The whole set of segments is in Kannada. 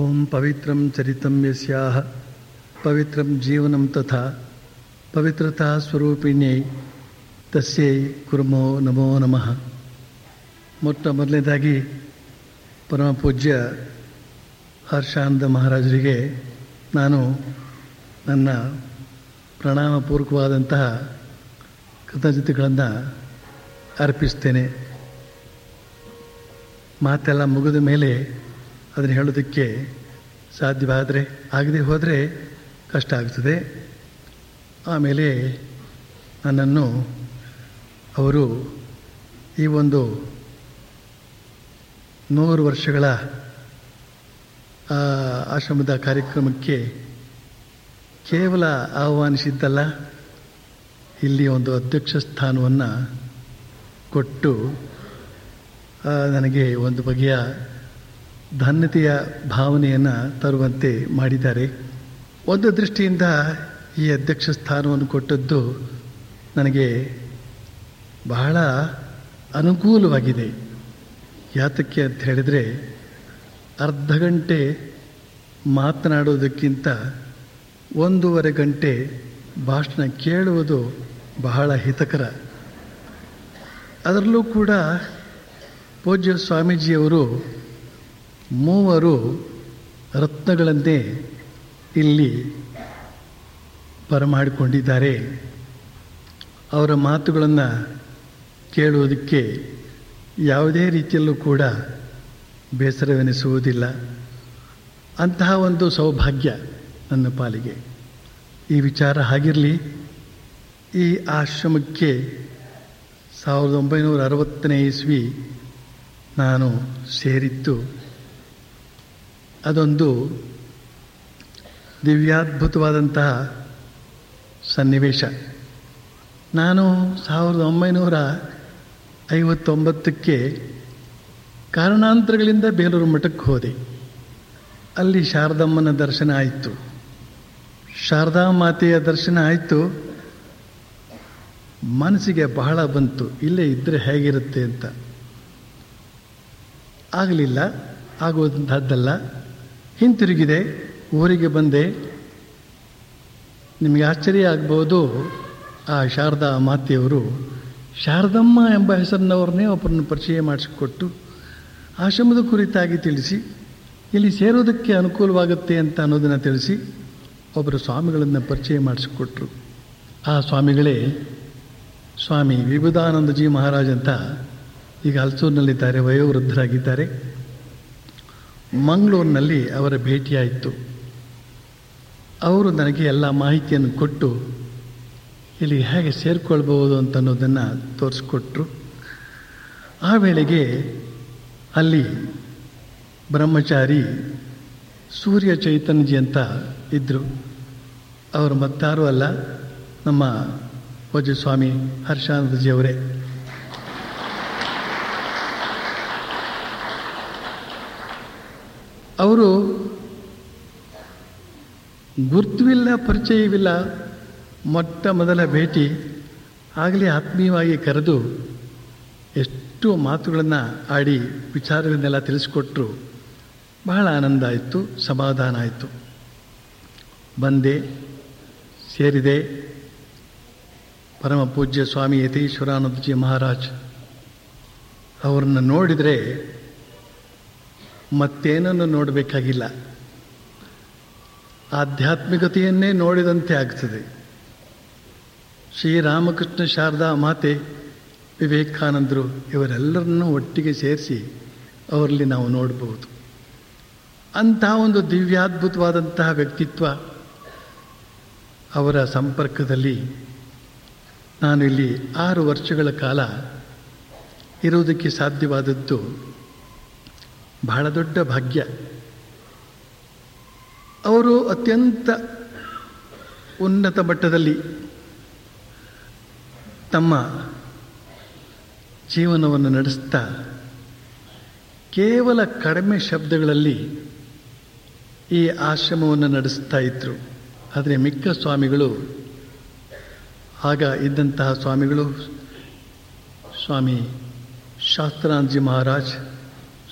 ಓಂ ಪವಿತ್ರಂ ಚರಿತಂ ಯಸ್ಯಾಹ ಪವಿತ್ರಂ ಜೀವನಂ ತಥಾ ಪವಿತ್ರತಾ ಸ್ವರೂಪಿಣ್ಯೈ ತಸ್ಯೈ ಕುರ್ಮೋ ನಮೋ ನಮಃ ಮೊಟ್ಟ ಮೊದಲನೇದಾಗಿ ಪರಮ ಪೂಜ್ಯ ಹರ್ಷಾನಂದ ಮಹಾರಾಜರಿಗೆ ನಾನು ನನ್ನ ಪ್ರಣಾಮಪೂರ್ವಕವಾದಂತಹ ಕೃತಜ್ಞತೆಗಳನ್ನು ಅರ್ಪಿಸ್ತೇನೆ. ಮಾತೆಲ್ಲ ಮುಗಿದ ಮೇಲೆ ಅದನ್ನು ಹೇಳೋದಕ್ಕೆ ಸಾಧ್ಯವಾದರೆ ಆಗದೆ ಹೋದರೆ ಕಷ್ಟ ಆಗ್ತದೆ ಆಮೇಲೆ ನನ್ನನ್ನು ಅವರು ಈ ಒಂದು ನೂರು ವರ್ಷಗಳ ಆಶ್ರಮದ ಕಾರ್ಯಕ್ರಮಕ್ಕೆ ಕೇವಲ ಆಹ್ವಾನಿಸಿದ್ದಲ್ಲ, ಇಲ್ಲಿ ಒಂದು ಅಧ್ಯಕ್ಷ ಸ್ಥಾನವನ್ನು ಕೊಟ್ಟು ನನಗೆ ಒಂದು ಬಗೆಯ ಧನ್ಯತೆಯ ಭಾವನೆಯನ್ನು ತರುವಂತೆ ಮಾಡಿದ್ದಾರೆ. ಒಂದು ದೃಷ್ಟಿಯಿಂದ ಈ ಅಧ್ಯಕ್ಷ ಸ್ಥಾನವನ್ನು ಕೊಟ್ಟದ್ದು ನನಗೆ ಬಹಳ ಅನುಕೂಲವಾಗಿದೆ. ಯಾತಕ್ಕೆ ಅಂತ ಹೇಳಿದರೆ ಅರ್ಧ ಗಂಟೆ ಮಾತನಾಡೋದಕ್ಕಿಂತ ಒಂದೂವರೆ ಗಂಟೆ ಭಾಷಣ ಕೇಳುವುದು ಬಹಳ ಹಿತಕರ. ಅದರಲ್ಲೂ ಕೂಡ ಪೂಜ್ಯ ಸ್ವಾಮೀಜಿಯವರು ಮೂವರು ರತ್ನಗಳಂತೆ ಇಲ್ಲಿ ಬರಮಾಡಿಕೊಂಡಿದ್ದಾರೆ. ಅವರ ಮಾತುಗಳನ್ನು ಕೇಳುವುದಕ್ಕೆ ಯಾವುದೇ ರೀತಿಯಲ್ಲೂ ಕೂಡ ಬೇಸರವೆನಿಸುವುದಿಲ್ಲ. ಅಂತಹ ಒಂದು ಸೌಭಾಗ್ಯ ನನ್ನ ಪಾಲಿಗೆ. ಈ ವಿಚಾರ ಹಾಗಿರಲಿ. ಈ ಆಶ್ರಮಕ್ಕೆ ಸಾವಿರದ ಒಂಬೈನೂರ ಅರವತ್ತನೇ ಇಸ್ವಿ ನಾನು ಸೇರಿದ್ದು. ಅದೊಂದು ದಿವ್ಯಾದ್ಭುತವಾದಂತಹ ಸನ್ನಿವೇಶ. ನಾನು ಸಾವಿರದ ಒಂಬೈನೂರ ಐವತ್ತೊಂಬತ್ತಕ್ಕೆ ಕಾರಣಾಂತರಗಳಿಂದ ಬೇಲೂರು ಮಠಕ್ಕೆ ಹೋದೆ. ಅಲ್ಲಿ ಶಾರದಮ್ಮನ ದರ್ಶನ ಆಯಿತು. ಶಾರದಾ ಮಾತೆಯ ದರ್ಶನ ಆಯಿತು. ಮನಸ್ಸಿಗೆ ಬಹಳ ಬಂತು. ಇಲ್ಲೇ ಇದ್ದರೆ ಹೇಗಿರುತ್ತೆ ಅಂತ. ಆಗಲಿಲ್ಲ. ಆಗುವಂಥದ್ದಲ್ಲ ಹಿಂತಿರುಗಿದೆ, ಊರಿಗೆ ಬಂದೆ. ನಿಮಗೆ ಆಶ್ಚರ್ಯ ಆಗ್ಬೋದು, ಆ ಶಾರದಾ ಮಾತೆಯವರು. ಶಾರದಮ್ಮ ಎಂಬ ಹೆಸರಿನವ್ರನ್ನೇ ಒಬ್ಬರನ್ನು ಪರಿಚಯ ಮಾಡಿಸಿಕೊಟ್ಟು ಆಶ್ರಮದ ಕುರಿತಾಗಿ ತಿಳಿಸಿ, ಇಲ್ಲಿ ಸೇರೋದಕ್ಕೆ ಅನುಕೂಲವಾಗುತ್ತೆ ಅಂತ ಅನ್ನೋದನ್ನು ತಿಳಿಸಿ ಒಬ್ಬರು ಸ್ವಾಮಿಗಳನ್ನು ಪರಿಚಯ ಮಾಡಿಸಿಕೊಟ್ರು. ಆ ಸ್ವಾಮಿಗಳೇ, ಸ್ವಾಮಿ ವಿಭುದಾನಂದಜಿ ಮಹಾರಾಜ್ ಅಂತ ಈಗ ಹಲಸೂರಿನಲ್ಲಿದ್ದಾರೆ, ವಯೋವೃದ್ಧರಾಗಿದ್ದಾರೆ. ಮಂಗಳೂರಿನಲ್ಲಿ ಅವರ ಭೇಟಿಯಾಯಿತು. ಅವರು ನನಗೆ ಎಲ್ಲ ಮಾಹಿತಿಯನ್ನು ಕೊಟ್ಟು, ಇಲ್ಲಿ ಹೇಗೆ ಸೇರಿಕೊಳ್ಬೋದು ಅಂತ ಅನ್ನೋದನ್ನು ತೋರಿಸ್ಕೊಟ್ರು. ಆ ವೇಳೆಗೆ ಅಲ್ಲಿ ಬ್ರಹ್ಮಚಾರಿ ಸೂರ್ಯ ಚೈತನ್ಯಜಿ ಅಂತ ಇದ್ದರು ಅವರು ಮತ್ತಾರೂ ಅಲ್ಲ, ನಮ್ಮ ಪೂಜ್ಯ ಸ್ವಾಮಿ ಹರ್ಷಾನಂದಜಿಯವರೇ ಅವರು ಗುರ್ತುವಿಲ್ಲ ಪರಿಚಯವಿಲ್ಲ, ಮೊಟ್ಟ ಮೊದಲ ಭೇಟಿ ಆಗಲೇ ಆತ್ಮೀಯವಾಗಿ ಕರೆದು ಎಷ್ಟು ಮಾತುಗಳನ್ನು ಆಡಿ ವಿಚಾರಗಳನ್ನೆಲ್ಲ ತಿಳಿಸ್ಕೊಟ್ರು. ಬಹಳ ಆನಂದ ಆಯಿತು, ಸಮಾಧಾನ ಆಯಿತು. ಬಂದೆ, ಸೇರಿದೆ. ಪರಮ ಪೂಜ್ಯ ಸ್ವಾಮಿ ಯತೀಶ್ವರಾನಂದಜಿ ಮಹಾರಾಜ್ ಅವರನ್ನು ನೋಡಿದರೆ ಮತ್ತೇನನ್ನು ನೋಡಬೇಕಾಗಿಲ್ಲ. ಆಧ್ಯಾತ್ಮಿಕತೆಯನ್ನೇ ನೋಡಿದಂತೆ ಆಗ್ತದೆ. ಶ್ರೀರಾಮಕೃಷ್ಣ ಶಾರದಾ ಮಾತೆ ವಿವೇಕಾನಂದರು ಇವರೆಲ್ಲರನ್ನು ಒಟ್ಟಿಗೆ ಸೇರಿಸಿ ಅವರಲ್ಲಿ ನಾವು ನೋಡಬಹುದು ಅಂತಹ ಒಂದು ದಿವ್ಯಾದ್ಭುತವಾದಂತಹ ವ್ಯಕ್ತಿತ್ವ ಅವರ ಸಂಪರ್ಕದಲ್ಲಿ ನಾನು ಇಲ್ಲಿ ಆರು ವರ್ಷಗಳ ಕಾಲ ಇರುವುದಕ್ಕೆ ಸಾಧ್ಯವಾದದ್ದು ಬಹಳ ದೊಡ್ಡ ಭಾಗ್ಯ. ಅವರು ಅತ್ಯಂತ ಉನ್ನತ ಮಟ್ಟದಲ್ಲಿ ತಮ್ಮ ಜೀವನವನ್ನು ನಡೆಸ್ತಾ ಕೇವಲ ಕಡಿಮೆ ಶಬ್ದಗಳಲ್ಲಿ ಈ ಆಶ್ರಮವನ್ನು ನಡೆಸ್ತಾ ಇದ್ದರು ಆದರೆ ಮಿಕ್ಕ ಸ್ವಾಮಿಗಳು ಆಗ ಇದ್ದಂತಹ ಸ್ವಾಮಿಗಳು ಸ್ವಾಮಿ ಶಾಸ್ತ್ರಾಂಜಿ ಮಹಾರಾಜ್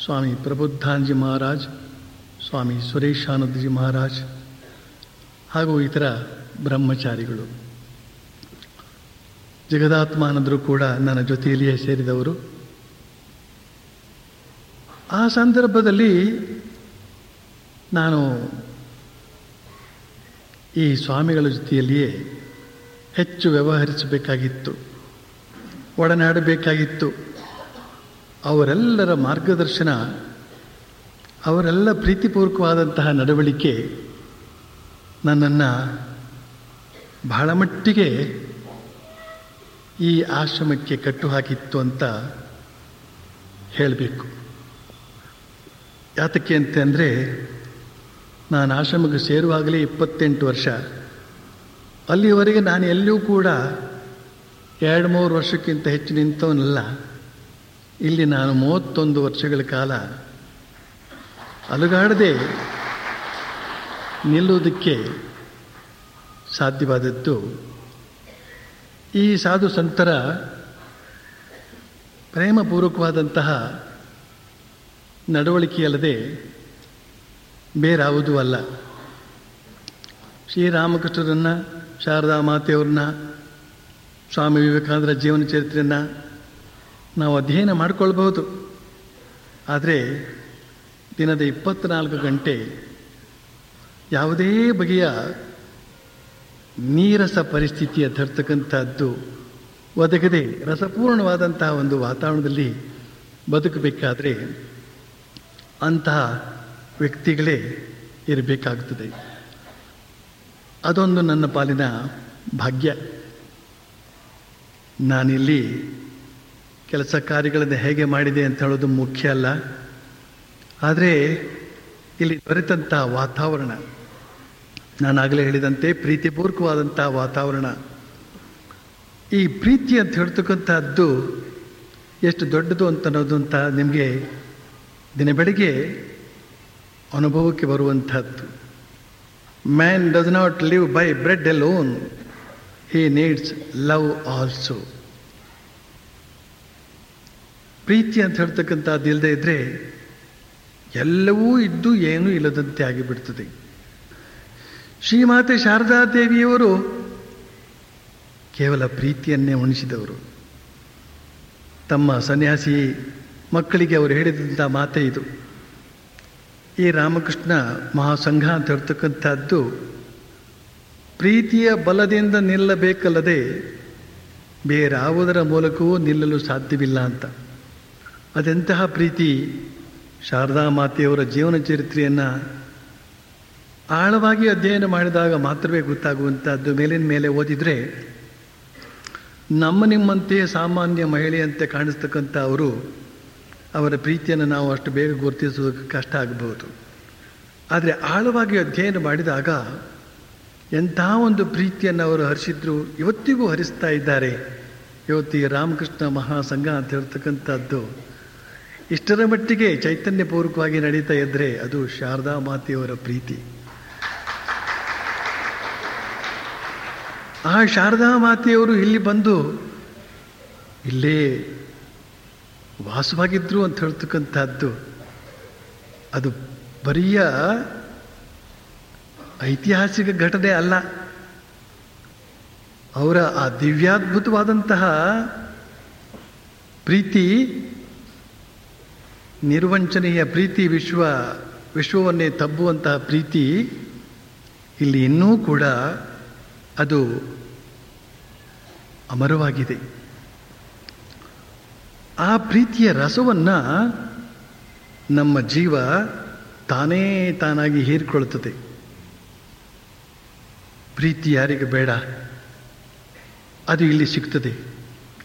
ಸ್ವಾಮಿ ಪ್ರಬುದ್ಧಾಂಜಿ ಮಹಾರಾಜ್, ಸ್ವಾಮಿ ಸುರೇಶಾನಂದಜಿ ಮಹಾರಾಜ್ ಹಾಗೂ ಇತರ ಬ್ರಹ್ಮಚಾರಿಗಳು. ಜಗದಾತ್ಮಾನಂದರು ಕೂಡ ನನ್ನ ಜೊತೆಯಲ್ಲಿಯೇ ಸೇರಿದವರು. ಆ ಸಂದರ್ಭದಲ್ಲಿ ನಾನು ಈ ಸ್ವಾಮಿಗಳ ಜೊತೆಯಲ್ಲಿಯೇ ಹೆಚ್ಚು ವ್ಯವಹರಿಸಬೇಕಾಗಿತ್ತು, ಒಡನಾಡಬೇಕಾಗಿತ್ತು. ಅವರೆಲ್ಲರ ಮಾರ್ಗದರ್ಶನ, ಅವರೆಲ್ಲ ಪ್ರೀತಿಪೂರ್ವಕವಾದಂತಹ ನಡವಳಿಕೆ ನನ್ನನ್ನು ಬಹಳ ಮಟ್ಟಿಗೆ ಈ ಆಶ್ರಮಕ್ಕೆ ಕಟ್ಟು ಹಾಕಿತ್ತು ಅಂತ ಹೇಳಬೇಕು. ಯಾತಕ್ಕೆ ಅಂತಂದರೆ ನಾನು ಆಶ್ರಮಕ್ಕೆ ಸೇರುವಾಗಲೇ ಇಪ್ಪತ್ತೆಂಟು ವರ್ಷ. ಅಲ್ಲಿವರೆಗೆ ನಾನು ಎಲ್ಲಿಯೂ ಕೂಡ ಎರಡು ಮೂರು ವರ್ಷಕ್ಕಿಂತ ಹೆಚ್ಚು ನಿಂತವನಲ್ಲ. ಇಲ್ಲಿ ನಾನು ಮೂವತ್ತೊಂದು ವರ್ಷಗಳ ಕಾಲ ಅಲುಗಾಡದೆ ನಿಲ್ಲುವುದಕ್ಕೆ ಸಾಧ್ಯವಾದದ್ದು. ಈ ಸಾಧು ಸಂತರ ಪ್ರೇಮಪೂರ್ವಕವಾದಂತಹ ನಡವಳಿಕೆಯಲ್ಲದೆ ಬೇರಾವುದೂ ಅಲ್ಲ. ಶ್ರೀರಾಮಕೃಷ್ಣರನ್ನ, ಶಾರದಾ ಮಾತೆಯವ್ರನ್ನ, ಸ್ವಾಮಿ ವಿವೇಕಾನಂದರ ಜೀವನ ಚರಿತ್ರೆಯನ್ನು ನಾವು ಅಧ್ಯಯನ ಮಾಡಿಕೊಳ್ಬಹುದು. ಆದರೆ ದಿನದ ಇಪ್ಪತ್ತ್ನಾಲ್ಕು ಗಂಟೆ ಯಾವುದೇ ಬಗೆಯ ನೀರಸ ಪರಿಸ್ಥಿತಿಯ ತರ್ತಕ್ಕಂಥದ್ದು ಒದಗದೆ ರಸಪೂರ್ಣವಾದಂತಹ ಒಂದು ವಾತಾವರಣದಲ್ಲಿ ಬದುಕಬೇಕಾದರೆ ಅಂತಹ ವ್ಯಕ್ತಿಗಳೇ ಇರಬೇಕಾಗುತ್ತದೆ. ಅದೊಂದು ನನ್ನ ಪಾಲಿನ ಭಾಗ್ಯ. ನಾನಿಲ್ಲಿ ಕೆಲಸ ಕಾರ್ಯಗಳನ್ನು ಹೇಗೆ ಮಾಡಿದೆ ಅಂತ ಹೇಳೋದು ಮುಖ್ಯ ಅಲ್ಲ. ಆದರೆ ಇಲ್ಲಿ ದೊರೆತಂಥ ವಾತಾವರಣ. ನಾನಾಗಲೇ ಹೇಳಿದಂತೆ ಪ್ರೀತಿಪೂರ್ವಕವಾದಂಥ ವಾತಾವರಣ. ಈ ಪ್ರೀತಿ ಅಂತ ಹೇಳ್ತಕ್ಕಂಥದ್ದು ಎಷ್ಟು ದೊಡ್ಡದು ಅಂತ ಅನ್ನೋದು ಅಂತ ನಿಮಗೆ ದಿನ ಬೆಳಗ್ಗೆ ಅನುಭವಕ್ಕೆ ಬರುವಂಥದ್ದು man does not live by bread alone he needs love also ಪ್ರೀತಿ ಅಂತ ಹೇಳ್ತಕ್ಕಂಥದ್ದು ಇಲ್ಲದೆ ಇದ್ದರೆ ಎಲ್ಲವೂ ಇದ್ದು ಏನೂ ಇಲ್ಲದಂತೆ ಆಗಿಬಿಡ್ತದೆ. ಶ್ರೀಮಾತೆ ಶಾರದಾದೇವಿಯವರು ಕೇವಲ ಪ್ರೀತಿಯನ್ನೇ ಉಣಿಸಿದವರು. ತಮ್ಮ ಸನ್ಯಾಸಿ ಮಕ್ಕಳಿಗೆ ಅವರು ಹೇಳಿದಂಥ ಮಾತೆ ಇದು. ಈ ರಾಮಕೃಷ್ಣ ಮಹಾಸಂಘ ಅಂತ ಹೇಳ್ತಕ್ಕಂಥದ್ದು ಪ್ರೀತಿಯ ಬಲದಿಂದ ನಿಲ್ಲಬೇಕಲ್ಲದೆ ಬೇರಾವುದರ ಮೂಲಕವೂ ನಿಲ್ಲಲು ಸಾಧ್ಯವಿಲ್ಲ ಅಂತ. ಅದೆಂತಹ ಪ್ರೀತಿ ಶಾರದಾ ಮಾತೆಯವರ ಜೀವನ ಚರಿತ್ರೆಯನ್ನು ಆಳವಾಗಿ ಅಧ್ಯಯನ ಮಾಡಿದಾಗ ಮಾತ್ರವೇ ಗೊತ್ತಾಗುವಂಥದ್ದು ಮೇಲಿನ ಮೇಲೆ ಓದಿದರೆ, ನಮ್ಮ ನಿಮ್ಮಂತೆಯೇ ಸಾಮಾನ್ಯ ಮಹಿಳೆಯಂತೆ ಕಾಣಿಸ್ತಕ್ಕಂಥ ಅವರು ಅವರ ಪ್ರೀತಿಯನ್ನು ನಾವು ಅಷ್ಟು ಬೇಗ ಗುರುತಿಸೋದಕ್ಕೆ ಕಷ್ಟ ಆಗಬಹುದು. ಆದರೆ ಆಳವಾಗಿ ಅಧ್ಯಯನ ಮಾಡಿದಾಗ ಎಂಥ ಒಂದು ಪ್ರೀತಿಯನ್ನು ಅವರು ಹರಿಸಿದ್ರು ಇವತ್ತಿಗೂ ಹರಿಸ್ತಾ ಇದ್ದಾರೆ. ಇವತ್ತಿಗೆ ರಾಮಕೃಷ್ಣ ಮಹಾಸಂಘ ಅಂತ ಹೇಳ್ತಕ್ಕಂಥದ್ದು ಇಷ್ಟರ ಮಟ್ಟಿಗೆ ಚೈತನ್ಯಪೂರ್ವಕವಾಗಿ ನಡೀತಾ ಇದ್ದರೆ ಅದು ಶಾರದಾ ಮಾತೆಯವರ ಪ್ರೀತಿ. ಆ ಶಾರದಾ ಮಾತೆಯವರು ಇಲ್ಲಿ ಬಂದು ಇಲ್ಲೇ ವಾಸವಾಗಿದ್ರು ಅಂತ ಹೇಳ್ತಕ್ಕಂಥದ್ದು, ಅದು ಬರಿಯ ಐತಿಹಾಸಿಕ ಘಟನೆ ಅಲ್ಲ. ಅವರ ಆ ದಿವ್ಯಾದ್ಭುತವಾದಂತಹ ಪ್ರೀತಿ ನಿರ್ವಂಚನೆಯ ಪ್ರೀತಿ ವಿಶ್ವ, ವಿಶ್ವವನ್ನೇ ತಬ್ಬುವಂತಹ ಪ್ರೀತಿ ಇಲ್ಲಿ ಇನ್ನೂ ಕೂಡ ಅದು ಅಮರವಾಗಿದೆ. ಆ ಪ್ರೀತಿಯ ರಸವನ್ನು ನಮ್ಮ ಜೀವ ತಾನೇ ತಾನಾಗಿ ಹೀರಿಕೊಳ್ಳುತ್ತದೆ. ಪ್ರೀತಿ ಯಾರಿಗೆ ಬೇಡ, ಅದು ಇಲ್ಲಿ ಸಿಗ್ತದೆ.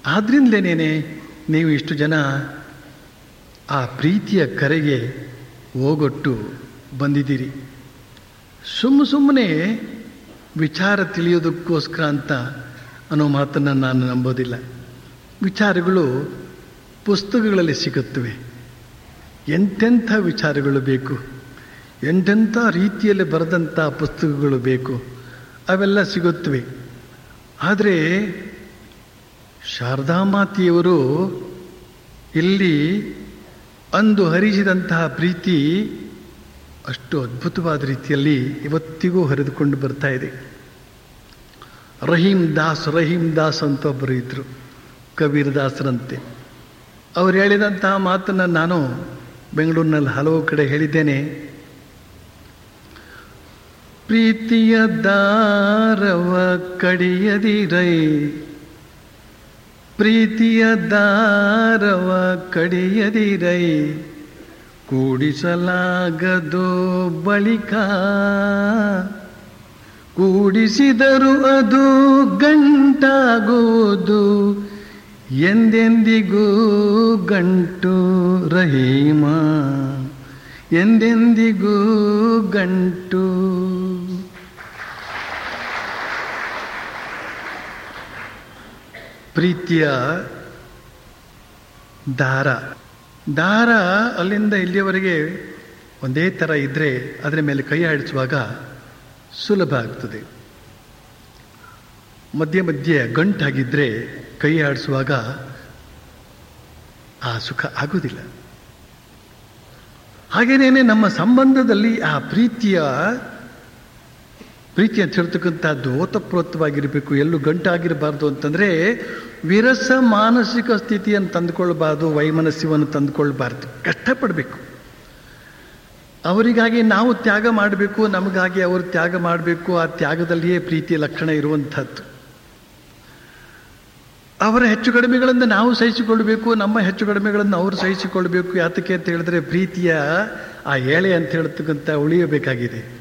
ಆದ್ರಿಂದಲೇನೇನೆ ನೀವು ಇಷ್ಟು ಜನ ಆ ಪ್ರೀತಿಯ ಕರೆಗೆ ಹೋಗೊಟ್ಟು ಬಂದಿದ್ದೀರಿ. ಸುಮ್ಮ ಸುಮ್ಮನೆ ವಿಚಾರ ತಿಳಿಯೋದಕ್ಕೋಸ್ಕರ ಅಂತ ಅನ್ನೋ ಮಾತನ್ನು ನಾನು ನಂಬೋದಿಲ್ಲ. ವಿಚಾರಗಳು ಪುಸ್ತಕಗಳಲ್ಲಿ ಸಿಗುತ್ತವೆ. ಎಂತೆಂಥ ವಿಚಾರಗಳು ಬೇಕು? ಎಂತೆಂಥ ರೀತಿಯಲ್ಲಿ ಬರೆದಂಥ ಪುಸ್ತಕಗಳು ಬೇಕು? ಅವೆಲ್ಲ ಸಿಗುತ್ತವೆ. ಆದರೆ ಶಾರದಾ ಮಾತೆಯವರು ಇಲ್ಲಿ ಅಂದು ಹರಿಸಿದಂತಹ ಪ್ರೀತಿ ಅಷ್ಟು ಅದ್ಭುತವಾದ ರೀತಿಯಲ್ಲಿ ಇವತ್ತಿಗೂ ಹರಿದುಕೊಂಡು ಬರ್ತಾ ಇದೆ. ರಹೀಂ ದಾಸ್ ರಹೀಂ ದಾಸ್ ಅಂತ ಒಬ್ಬರು ಇದ್ದರು ಕಬೀರ್ ದಾಸರಂತೆ. ಅವರು ಹೇಳಿದಂತಹ ಮಾತನ್ನು ನಾನು ಬೆಂಗಳೂರಿನಲ್ಲಿ ಹಲವು ಕಡೆ ಹೇಳಿದ್ದೇನೆ. ಪ್ರೀತಿಯ ದಾರವ ಕಡಿಯದಿರೈ ಪ್ರೀತಿಯ ದಾರವ ಕಡಿಯದಿರೈ ಕೂಡಿಸಲಾಗದು ಬಳಿಕ ಕೂಡಿಸಿದರು ಅದು ಗಂಟಾಗುವುದು ಎಂದೆಂದಿಗೂ ಗಂಟು ರಹೀಮ ಎಂದೆಂದಿಗೂ ಗಂಟು ಪ್ರೀತಿಯ ದಾರ. ದಾರ ಅಲ್ಲಿಂದ ಇಲ್ಲಿಯವರೆಗೆ ಒಂದೇ ಥರ ಇದ್ದರೆ ಅದರ ಮೇಲೆ ಕೈ ಆಡಿಸುವಾಗ ಸುಲಭ ಆಗ್ತದೆ. ಮಧ್ಯೆ ಮಧ್ಯೆ ಗಂಟಾಗಿದ್ದರೆ ಕೈ ಆಡಿಸುವಾಗ ಆ ಸುಖ ಆಗುವುದಿಲ್ಲ ಹಾಗೇನೇ ನಮ್ಮ ಸಂಬಂಧದಲ್ಲಿ ಆ ಪ್ರೀತಿಯ ಪ್ರೀತಿ ಅಂತ ಓತಪ್ರೋತವಾಗಿರಬೇಕು ಎಲ್ಲೂ ಗಂಟಾಗಿರಬಾರ್ದು ಅಂತಂದರೆ ವಿರಸ ಮಾನಸಿಕ ಸ್ಥಿತಿಯನ್ನು ತಂದುಕೊಳ್ಬಾರ್ದು, ವೈಮನಸ್ಯವನ್ನು ತಂದುಕೊಳ್ಬಾರ್ದು. ಕಷ್ಟಪಡಬೇಕು. ಅವರಿಗಾಗಿ ನಾವು ತ್ಯಾಗ ಮಾಡಬೇಕು, ನಮಗಾಗಿ ಅವರು ತ್ಯಾಗ ಮಾಡಬೇಕು, ಆ ತ್ಯಾಗದಲ್ಲಿಯೇ ಪ್ರೀತಿಯ ಲಕ್ಷಣ ಇರುವಂಥದ್ದು. ಅವರ ಹೆಚ್ಚು ಕಡಿಮೆಗಳನ್ನು ನಾವು ಸಹಿಸಿಕೊಳ್ಬೇಕು ನಮ್ಮ ಹೆಚ್ಚು ಕಡಿಮೆಗಳನ್ನು ಅವರು ಸಹಿಸಿಕೊಳ್ಬೇಕು ಯಾತಕ್ಕೆ ಅಂತ ಹೇಳಿದ್ರೆ ಪ್ರೀತಿಯ ಆ ಎಳೆ ಅಂತ ಹೇಳ್ತಕ್ಕಂಥ ಉಳಿಯಬೇಕಾಗಿದೆ.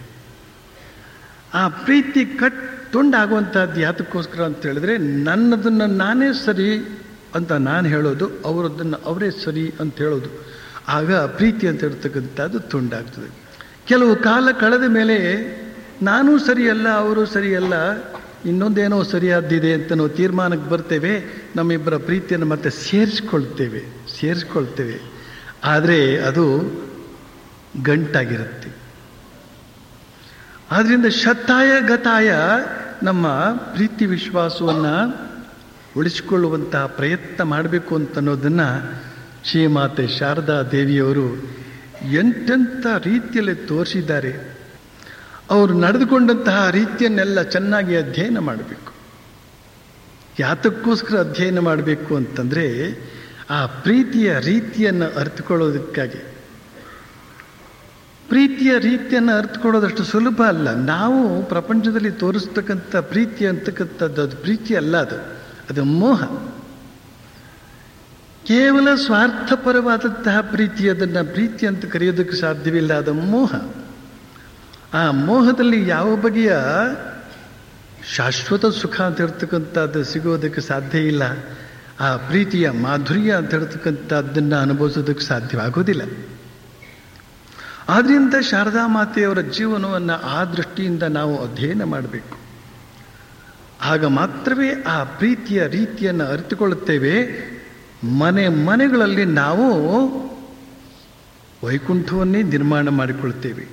ಆ ಪ್ರೀತಿ ಕಟ್ ತುಂಡಾಗುವಂಥದ್ದು ಯಾತಕ್ಕೋಸ್ಕರ ಅಂತ ಹೇಳಿದ್ರೆ, ನನ್ನದನ್ನು ನಾನೇ ಸರಿ ಅಂತ ನಾನು ಹೇಳೋದು, ಅವರದನ್ನು ಅವರೇ ಸರಿ ಅಂತ ಹೇಳೋದು. ಆಗ ಪ್ರೀತಿ ಅಂತ ಹೇಳ್ತಕ್ಕಂಥದ್ದು ತುಂಡಾಗ್ತದೆ. ಕೆಲವು ಕಾಲ ಕಳೆದ ಮೇಲೆ ನಾನೂ ಸರಿಯಲ್ಲ, ಅವರು ಸರಿಯಲ್ಲ, ಇನ್ನೊಂದೇನೋ ಸರಿಯಾದ್ದಿದೆ ಅಂತ ನಾವು ತೀರ್ಮಾನಕ್ಕೆ ಬರ್ತೇವೆ, ನಮ್ಮಿಬ್ಬರ ಪ್ರೀತಿಯನ್ನು ಮತ್ತೆ ಸೇರಿಸ್ಕೊಳ್ತೇವೆ ಸೇರಿಸ್ಕೊಳ್ತೇವೆ. ಆದರೆ ಅದು ಗಂಟಾಗಿರುತ್ತೆ. ಆದ್ದರಿಂದ ಶತಾಯ ಗತಾಯ ನಮ್ಮ ಪ್ರೀತಿ ವಿಶ್ವಾಸವನ್ನು ಉಳಿಸಿಕೊಳ್ಳುವಂತಹ ಪ್ರಯತ್ನ ಮಾಡಬೇಕು ಅಂತ ಅನ್ನೋದನ್ನು ಶ್ರೀಮಾತೆ ಶಾರದಾ ದೇವಿಯವರು ಎಂತೆಂಥ ರೀತಿಯಲ್ಲಿ ತೋರಿಸಿದ್ದಾರೆ. ಅವರು ನಡೆದುಕೊಂಡಂತಹ ರೀತಿಯನ್ನೆಲ್ಲ ಚೆನ್ನಾಗಿ ಅಧ್ಯಯನ ಮಾಡಬೇಕು. ಯಾತಕ್ಕೋಸ್ಕರ ಅಧ್ಯಯನ ಮಾಡಬೇಕು ಅಂತಂದರೆ ಆ ಪ್ರೀತಿಯ ರೀತಿಯನ್ನು ಅರ್ಥಕೊಳ್ಳೋದಕ್ಕಾಗಿ ಪ್ರೀತಿಯ ರೀತಿಯನ್ನು ಅರ್ಥಕೊಳ್ಳೋದಷ್ಟು ಸುಲಭ ಅಲ್ಲ. ನಾವು ಪ್ರಪಂಚದಲ್ಲಿ ತೋರಿಸ್ತಕ್ಕಂಥ ಪ್ರೀತಿ ಅಂತಕ್ಕಂಥದ್ದು ಅದು ಪ್ರೀತಿ ಅಲ್ಲ ಅದು. ಅದು ಮೋಹ. ಕೇವಲ ಸ್ವಾರ್ಥಪರವಾದಂತಹ ಪ್ರೀತಿ ಅದನ್ನು ಪ್ರೀತಿ ಅಂತ ಕರೆಯೋದಕ್ಕೆ ಸಾಧ್ಯವಿಲ್ಲ, ಅದು ಮೋಹ. ಆ ಮೋಹದಲ್ಲಿ ಯಾವ ಬಗೆಯ ಶಾಶ್ವತ ಸುಖ ಅಂತ ಹೇಳ್ತಕ್ಕಂಥದ್ದು ಸಿಗೋದಕ್ಕೆ ಸಾಧ್ಯ ಇಲ್ಲ. ಆ ಪ್ರೀತಿಯ ಮಾಧುರ್ಯ ಅಂತ ಹೇಳ್ತಕ್ಕಂಥದ್ದನ್ನು ಅನುಭವಿಸೋದಕ್ಕೆ ಸಾಧ್ಯವಾಗೋದಿಲ್ಲ. ಆದ್ರಿಂದ ಶಾರದಾ ಮಾತೆಯವರ ಜೀವನವನ್ನು ಆ ದೃಷ್ಟಿಯಿಂದ ನಾವು ಅಧ್ಯಯನ ಮಾಡಬೇಕು. ಆಗ ಮಾತ್ರವೇ ಆ ಪ್ರೀತಿಯ ರೀತಿಯನ್ನು ಅರಿತುಕೊಳ್ಳುತ್ತೇವೆ. ಮನೆ ಮನೆಗಳಲ್ಲಿ ನಾವು ವೈಕುಂಠವನ್ನೇ ನಿರ್ಮಾಣ ಮಾಡಿಕೊಳ್ತೇವೆ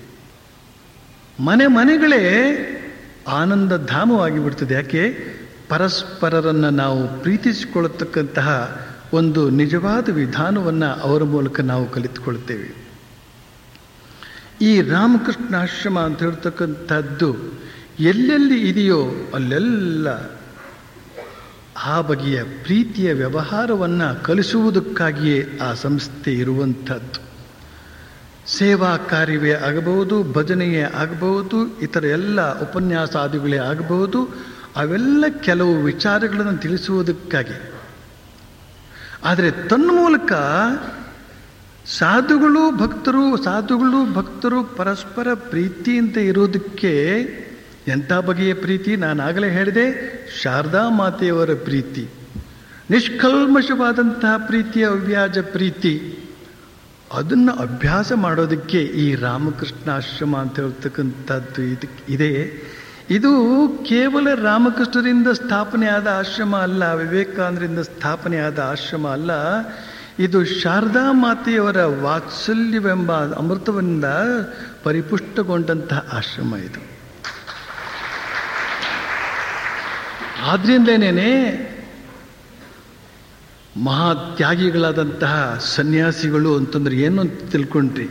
ಮನೆ ಮನೆಗಳೇ ಆನಂದ ಧಾಮವಾಗಿ ಬಿಡ್ತದೆ. ಯಾಕೆ? ಪರಸ್ಪರರನ್ನು ನಾವು ಪ್ರೀತಿಸಿಕೊಳ್ಳತಕ್ಕಂತಹ ಒಂದು ನಿಜವಾದ ವಿಧಾನವನ್ನು ಅವರ ಮೂಲಕ ನಾವು ಕಲಿತುಕೊಳ್ತೇವೆ ಈ ರಾಮಕೃಷ್ಣಾಶ್ರಮ ಅಂತ ಹೇಳ್ತಕ್ಕಂಥದ್ದು ಎಲ್ಲೆಲ್ಲಿ ಇದೆಯೋ ಅಲ್ಲೆಲ್ಲ ಆ ಬಗೆಯ ಪ್ರೀತಿಯ ವ್ಯವಹಾರವನ್ನು ಕಲಿಸುವುದಕ್ಕಾಗಿಯೇ ಆ ಸಂಸ್ಥೆ ಇರುವಂಥದ್ದು. ಸೇವಾ ಕಾರ್ಯವೇ ಆಗಬಹುದು, ಭಜನೆಯೇ ಆಗಬಹುದು, ಇತರ ಎಲ್ಲ ಉಪನ್ಯಾಸಾದಿಗಳೇ ಆಗಬಹುದು, ಅವೆಲ್ಲ ಕೆಲವು ವಿಚಾರಗಳನ್ನು ತಿಳಿಸುವುದಕ್ಕಾಗಿ. ಆದರೆ ತನ್ಮೂಲಕ ಸಾಧುಗಳು, ಭಕ್ತರು ಸಾಧುಗಳು, ಭಕ್ತರು ಪರಸ್ಪರ ಪ್ರೀತಿಯಿಂದ ಇರೋದಕ್ಕೆ ಎಂಥ ಬಗೆಯ ಪ್ರೀತಿ? ನಾನಾಗಲೇ ಹೇಳಿದೆ, ಶಾರದಾ ಮಾತೆಯವರ ಪ್ರೀತಿ. ನಿಷ್ಕಲ್ಮಶವಾದಂತಹ ಪ್ರೀತಿಯ ಅವ್ಯಾಜ ಪ್ರೀತಿ. ಅದನ್ನು ಅಭ್ಯಾಸ ಮಾಡೋದಕ್ಕೆ ಈ ರಾಮಕೃಷ್ಣ ಆಶ್ರಮ ಅಂತ ಹೇಳ್ತಕ್ಕಂಥದ್ದು ಇದಕ್ಕೆ ಇದೆ. ಇದು ಕೇವಲ ರಾಮಕೃಷ್ಣರಿಂದ ಸ್ಥಾಪನೆಯಾದ ಆಶ್ರಮ ಅಲ್ಲ, ವಿವೇಕಾನಂದರಿಂದ ಸ್ಥಾಪನೆಯಾದ ಆಶ್ರಮ ಅಲ್ಲ. ಇದು ಶಾರದಾ ಮಾತೆಯವರ ವಾತ್ಸಲ್ಯವೆಂಬ ಅಮೃತದಿಂದ ಪರಿಪುಷ್ಟಗೊಂಡಂತಹ ಆಶ್ರಮ ಇದು. ಆದ್ದರಿಂದಲೇ ಮಹಾ ತ್ಯಾಗಿಗಳಾದಂತಹ ಸನ್ಯಾಸಿಗಳು ಅಂತಂದ್ರೆ ಏನು ಅಂತ ತಿಳ್ಕೊಂಡ್ರಿ.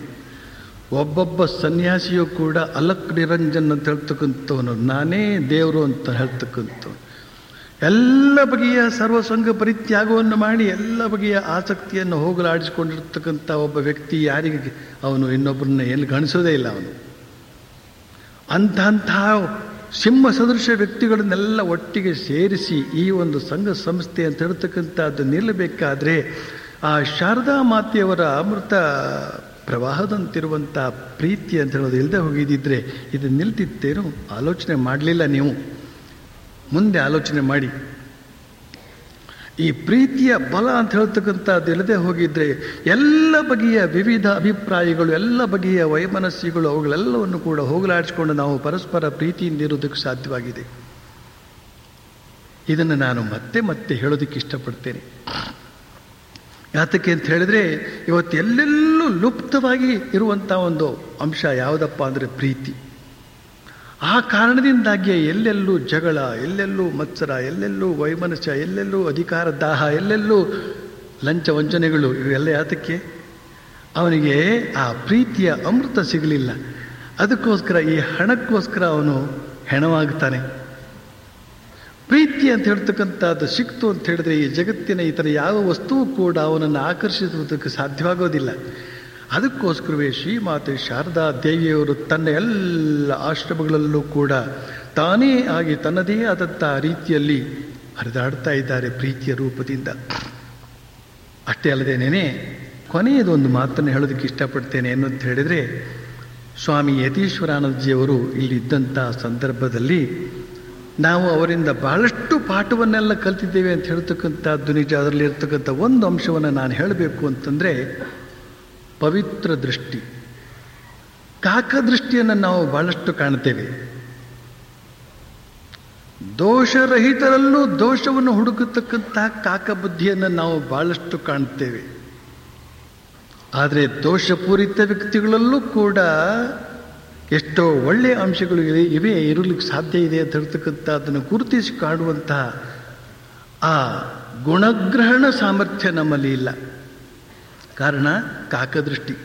ಒಬ್ಬೊಬ್ಬ ಸನ್ಯಾಸಿಯೂ ಕೂಡ ಅಲಕ್ ನಿರಂಜನ್ ಅಂತ ಹೇಳ್ತಕ್ಕಂಥವನು. ನಾನೇ ದೇವರು ಅಂತ ಹೇಳ್ತಕ್ಕಂಥವನು. ಎಲ್ಲ ಬಗೆಯ ಸರ್ವಸಂಗ ಪರಿತ್ಯಾಗವನ್ನು ಮಾಡಿ ಎಲ್ಲ ಬಗೆಯ ಆಸಕ್ತಿಯನ್ನು ಹೋಗಲಾಡಿಸಿಕೊಂಡಿರ್ತಕ್ಕಂಥ ಒಬ್ಬ ವ್ಯಕ್ತಿ ಯಾರಿಗೆ ಅವನು ಇನ್ನೊಬ್ಬರನ್ನ ಎಲ್ಲಿ ಗಣಿಸೋದೇ ಇಲ್ಲ ಅವನು. ಅಂಥ ಅಂತಹ ಸಿಂಹ ಸದೃಶ ವ್ಯಕ್ತಿಗಳನ್ನೆಲ್ಲ ಒಟ್ಟಿಗೆ ಸೇರಿಸಿ ಈ ಒಂದು ಸಂಘ ಸಂಸ್ಥೆ ಅಂತ ಹೇಳ್ತಕ್ಕಂಥದ್ದು ನಿಲ್ಲಬೇಕಾದ್ರೆ ಆ ಶಾರದಾ ಮಾತೆಯವರ ಅಮೃತ ಪ್ರವಾಹದಂತಿರುವಂಥ ಪ್ರೀತಿ ಅಂತ ಹೇಳೋದು ಇಲ್ಲದೆ ಹೋಗಿದ್ದಿದ್ರೆ ಇದು ನಿಲ್ತಿತ್ತೇನು ಆಲೋಚನೆ ಮಾಡಲಿಲ್ಲ ನೀವು. ಮುಂದೆ ಆಲೋಚನೆ ಮಾಡಿ. ಈ ಪ್ರೀತಿಯ ಬಲ ಅಂತ ಹೇಳ್ತಕ್ಕಂಥದ್ದು ಇಲ್ಲದೆ ಹೋಗಿದ್ರೆ ಎಲ್ಲ ಬಗೆಯ ವಿವಿಧ ಅಭಿಪ್ರಾಯಗಳು, ಎಲ್ಲ ಬಗೆಯ ವೈಮನಸ್ಸಿಗಳು ಅವುಗಳೆಲ್ಲವನ್ನು ಕೂಡ ಹೋಗಲಾಡಿಸಿಕೊಂಡು ನಾವು ಪರಸ್ಪರ ಪ್ರೀತಿಯಿಂದ ಇರೋದಕ್ಕೆ ಸಾಧ್ಯವಾಗಿದೆ. ಇದನ್ನು ನಾನು ಮತ್ತೆ ಮತ್ತೆ ಹೇಳೋದಕ್ಕೆ ಇಷ್ಟಪಡ್ತೇನೆ. ಯಾತಕ್ಕೆ ಅಂತ ಹೇಳಿದ್ರೆ ಇವತ್ತು ಎಲ್ಲೆಲ್ಲೂ ಲುಪ್ತವಾಗಿ ಇರುವಂಥ ಒಂದು ಅಂಶ ಯಾವುದಪ್ಪ ಅಂದರೆ ಪ್ರೀತಿ. ಆ ಕಾರಣದಿಂದಾಗಿ ಎಲ್ಲೆಲ್ಲೂ ಜಗಳ, ಎಲ್ಲೆಲ್ಲೂ ಮತ್ಸರ, ಎಲ್ಲೆಲ್ಲೂ ವೈಮನಸ್ಯ, ಎಲ್ಲೆಲ್ಲೂ ಅಧಿಕಾರ ದಾಹ, ಎಲ್ಲೆಲ್ಲೂ ಲಂಚ ವಂಚನೆಗಳು ಇವೆಲ್ಲ ಯಾತಕ್ಕೆ? ಅವನಿಗೆ ಆ ಪ್ರೀತಿಯ ಅಮೃತ ಸಿಗಲಿಲ್ಲ. ಅದಕ್ಕೋಸ್ಕರ ಈ ಹಣಕ್ಕೋಸ್ಕರ ಅವನು ಹೆಣವಾಗ್ತಾನೆ ಪ್ರೀತಿ ಅಂತ ಹೇಳ್ತಕ್ಕಂಥದ್ದು ಸಿಕ್ತು ಅಂತ ಹೇಳಿದ್ರೆ ಈ ಜಗತ್ತಿನ ಇತರ ಯಾವ ವಸ್ತುವು ಕೂಡ ಅವನನ್ನು ಆಕರ್ಷಿಸುವುದಕ್ಕೆ ಸಾಧ್ಯವಾಗೋದಿಲ್ಲ. ಅದಕ್ಕೋಸ್ಕರವೇ ಶ್ರೀಮಾತೆ ಶಾರದಾ ದೇವಿಯವರು ತನ್ನ ಎಲ್ಲ ಆಶ್ರಮಗಳಲ್ಲೂ ಕೂಡ ತಾನೇ ಆಗಿ ತನ್ನದೇ ಆದಂಥ ರೀತಿಯಲ್ಲಿ ಹರಿದಾಡ್ತಾ ಇದ್ದಾರೆ ಪ್ರೀತಿಯ ರೂಪದಿಂದ. ಅಷ್ಟೇ ಅಲ್ಲದೇನೆ ಕೊನೆಯದೊಂದು ಮಾತನ್ನು ಹೇಳೋದಕ್ಕೆ ಇಷ್ಟಪಡ್ತೇನೆ ಅನ್ನೋದು ಹೇಳಿದರೆ, ಸ್ವಾಮಿ ಯತೀಶ್ವರಾನಂದಜಿಯವರು ಇಲ್ಲಿದ್ದಂಥ ಸಂದರ್ಭದಲ್ಲಿ ನಾವು ಅವರಿಂದ ಬಹಳಷ್ಟು ಪಾಠವನ್ನೆಲ್ಲ ಕಲ್ತಿದ್ದೇವೆ ಅಂತ ಹೇಳ್ತಕ್ಕಂಥದ್ದು ನಿಜ. ಅದರಲ್ಲಿ ಇರ್ತಕ್ಕಂಥ ಒಂದು ಅಂಶವನ್ನು ನಾನು ಹೇಳಬೇಕು ಅಂತಂದರೆ ಪವಿತ್ರ ದೃಷ್ಟಿ. ಕಾಕದೃಷ್ಟಿಯನ್ನು ನಾವು ಬಹಳಷ್ಟು ಕಾಣ್ತೇವೆ. ದೋಷರಹಿತರಲ್ಲೂ ದೋಷವನ್ನು ಹುಡುಕತಕ್ಕಂಥ ಕಾಕಬುದ್ಧಿಯನ್ನು ನಾವು ಬಹಳಷ್ಟು ಕಾಣ್ತೇವೆ. ಆದರೆ ದೋಷಪೂರಿತ ವ್ಯಕ್ತಿಗಳಲ್ಲೂ ಕೂಡ ಎಷ್ಟೋ ಒಳ್ಳೆಯ ಅಂಶಗಳು ಇವೆ ಇವೆ ಇರಲಿಕ್ಕೆ ಸಾಧ್ಯ ಇದೆ ಅಂತ ಹೇಳ್ತಕ್ಕಂಥ ಅದನ್ನು ಗುರುತಿಸಿ ಕಾಣುವಂತಹ ಆ ಗುಣಗ್ರಹಣ ಸಾಮರ್ಥ್ಯ ನಮ್ಮಲ್ಲಿ ಇಲ್ಲ. ಕಾರಣ ಕಾಕದೃಷ್ಟಿ.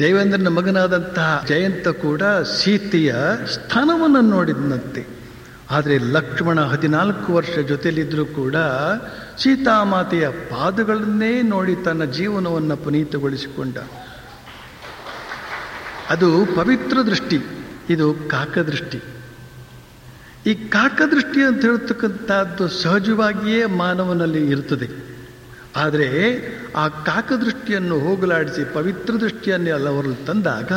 ದೇವೇಂದ್ರನ ಮಗನಾದಂತಹ ಜಯಂತ ಕೂಡ ಸೀತೆಯ ಸ್ಥಾನವನ್ನು ನೋಡಿದಂತೆ ಆದರೆ ಲಕ್ಷ್ಮಣ ಹದಿನಾಲ್ಕು ವರ್ಷ ಜೊತೆಯಲ್ಲಿದ್ದರೂ ಕೂಡ ಸೀತಾಮಾತೆಯ ಪಾದಗಳನ್ನೇ ನೋಡಿ ತನ್ನ ಜೀವನವನ್ನು ಪುನೀತಗೊಳಿಸಿಕೊಂಡ. ಅದು ಪವಿತ್ರ ದೃಷ್ಟಿ, ಇದು ಕಾಕದೃಷ್ಟಿ. ಈ ಕಾಕದೃಷ್ಟಿ ಅಂತ ಹೇಳ್ತಕ್ಕಂಥದ್ದು ಸಹಜವಾಗಿಯೇ ಮಾನವನಲ್ಲಿ ಇರುತ್ತದೆ. ಆದರೆ ಆ ಕಾಕದೃಷ್ಟಿಯನ್ನು ಹೋಗಲಾಡಿಸಿ ಪವಿತ್ರ ದೃಷ್ಟಿಯನ್ನೇ ಅಲ್ಲವರು ತಂದಾಗ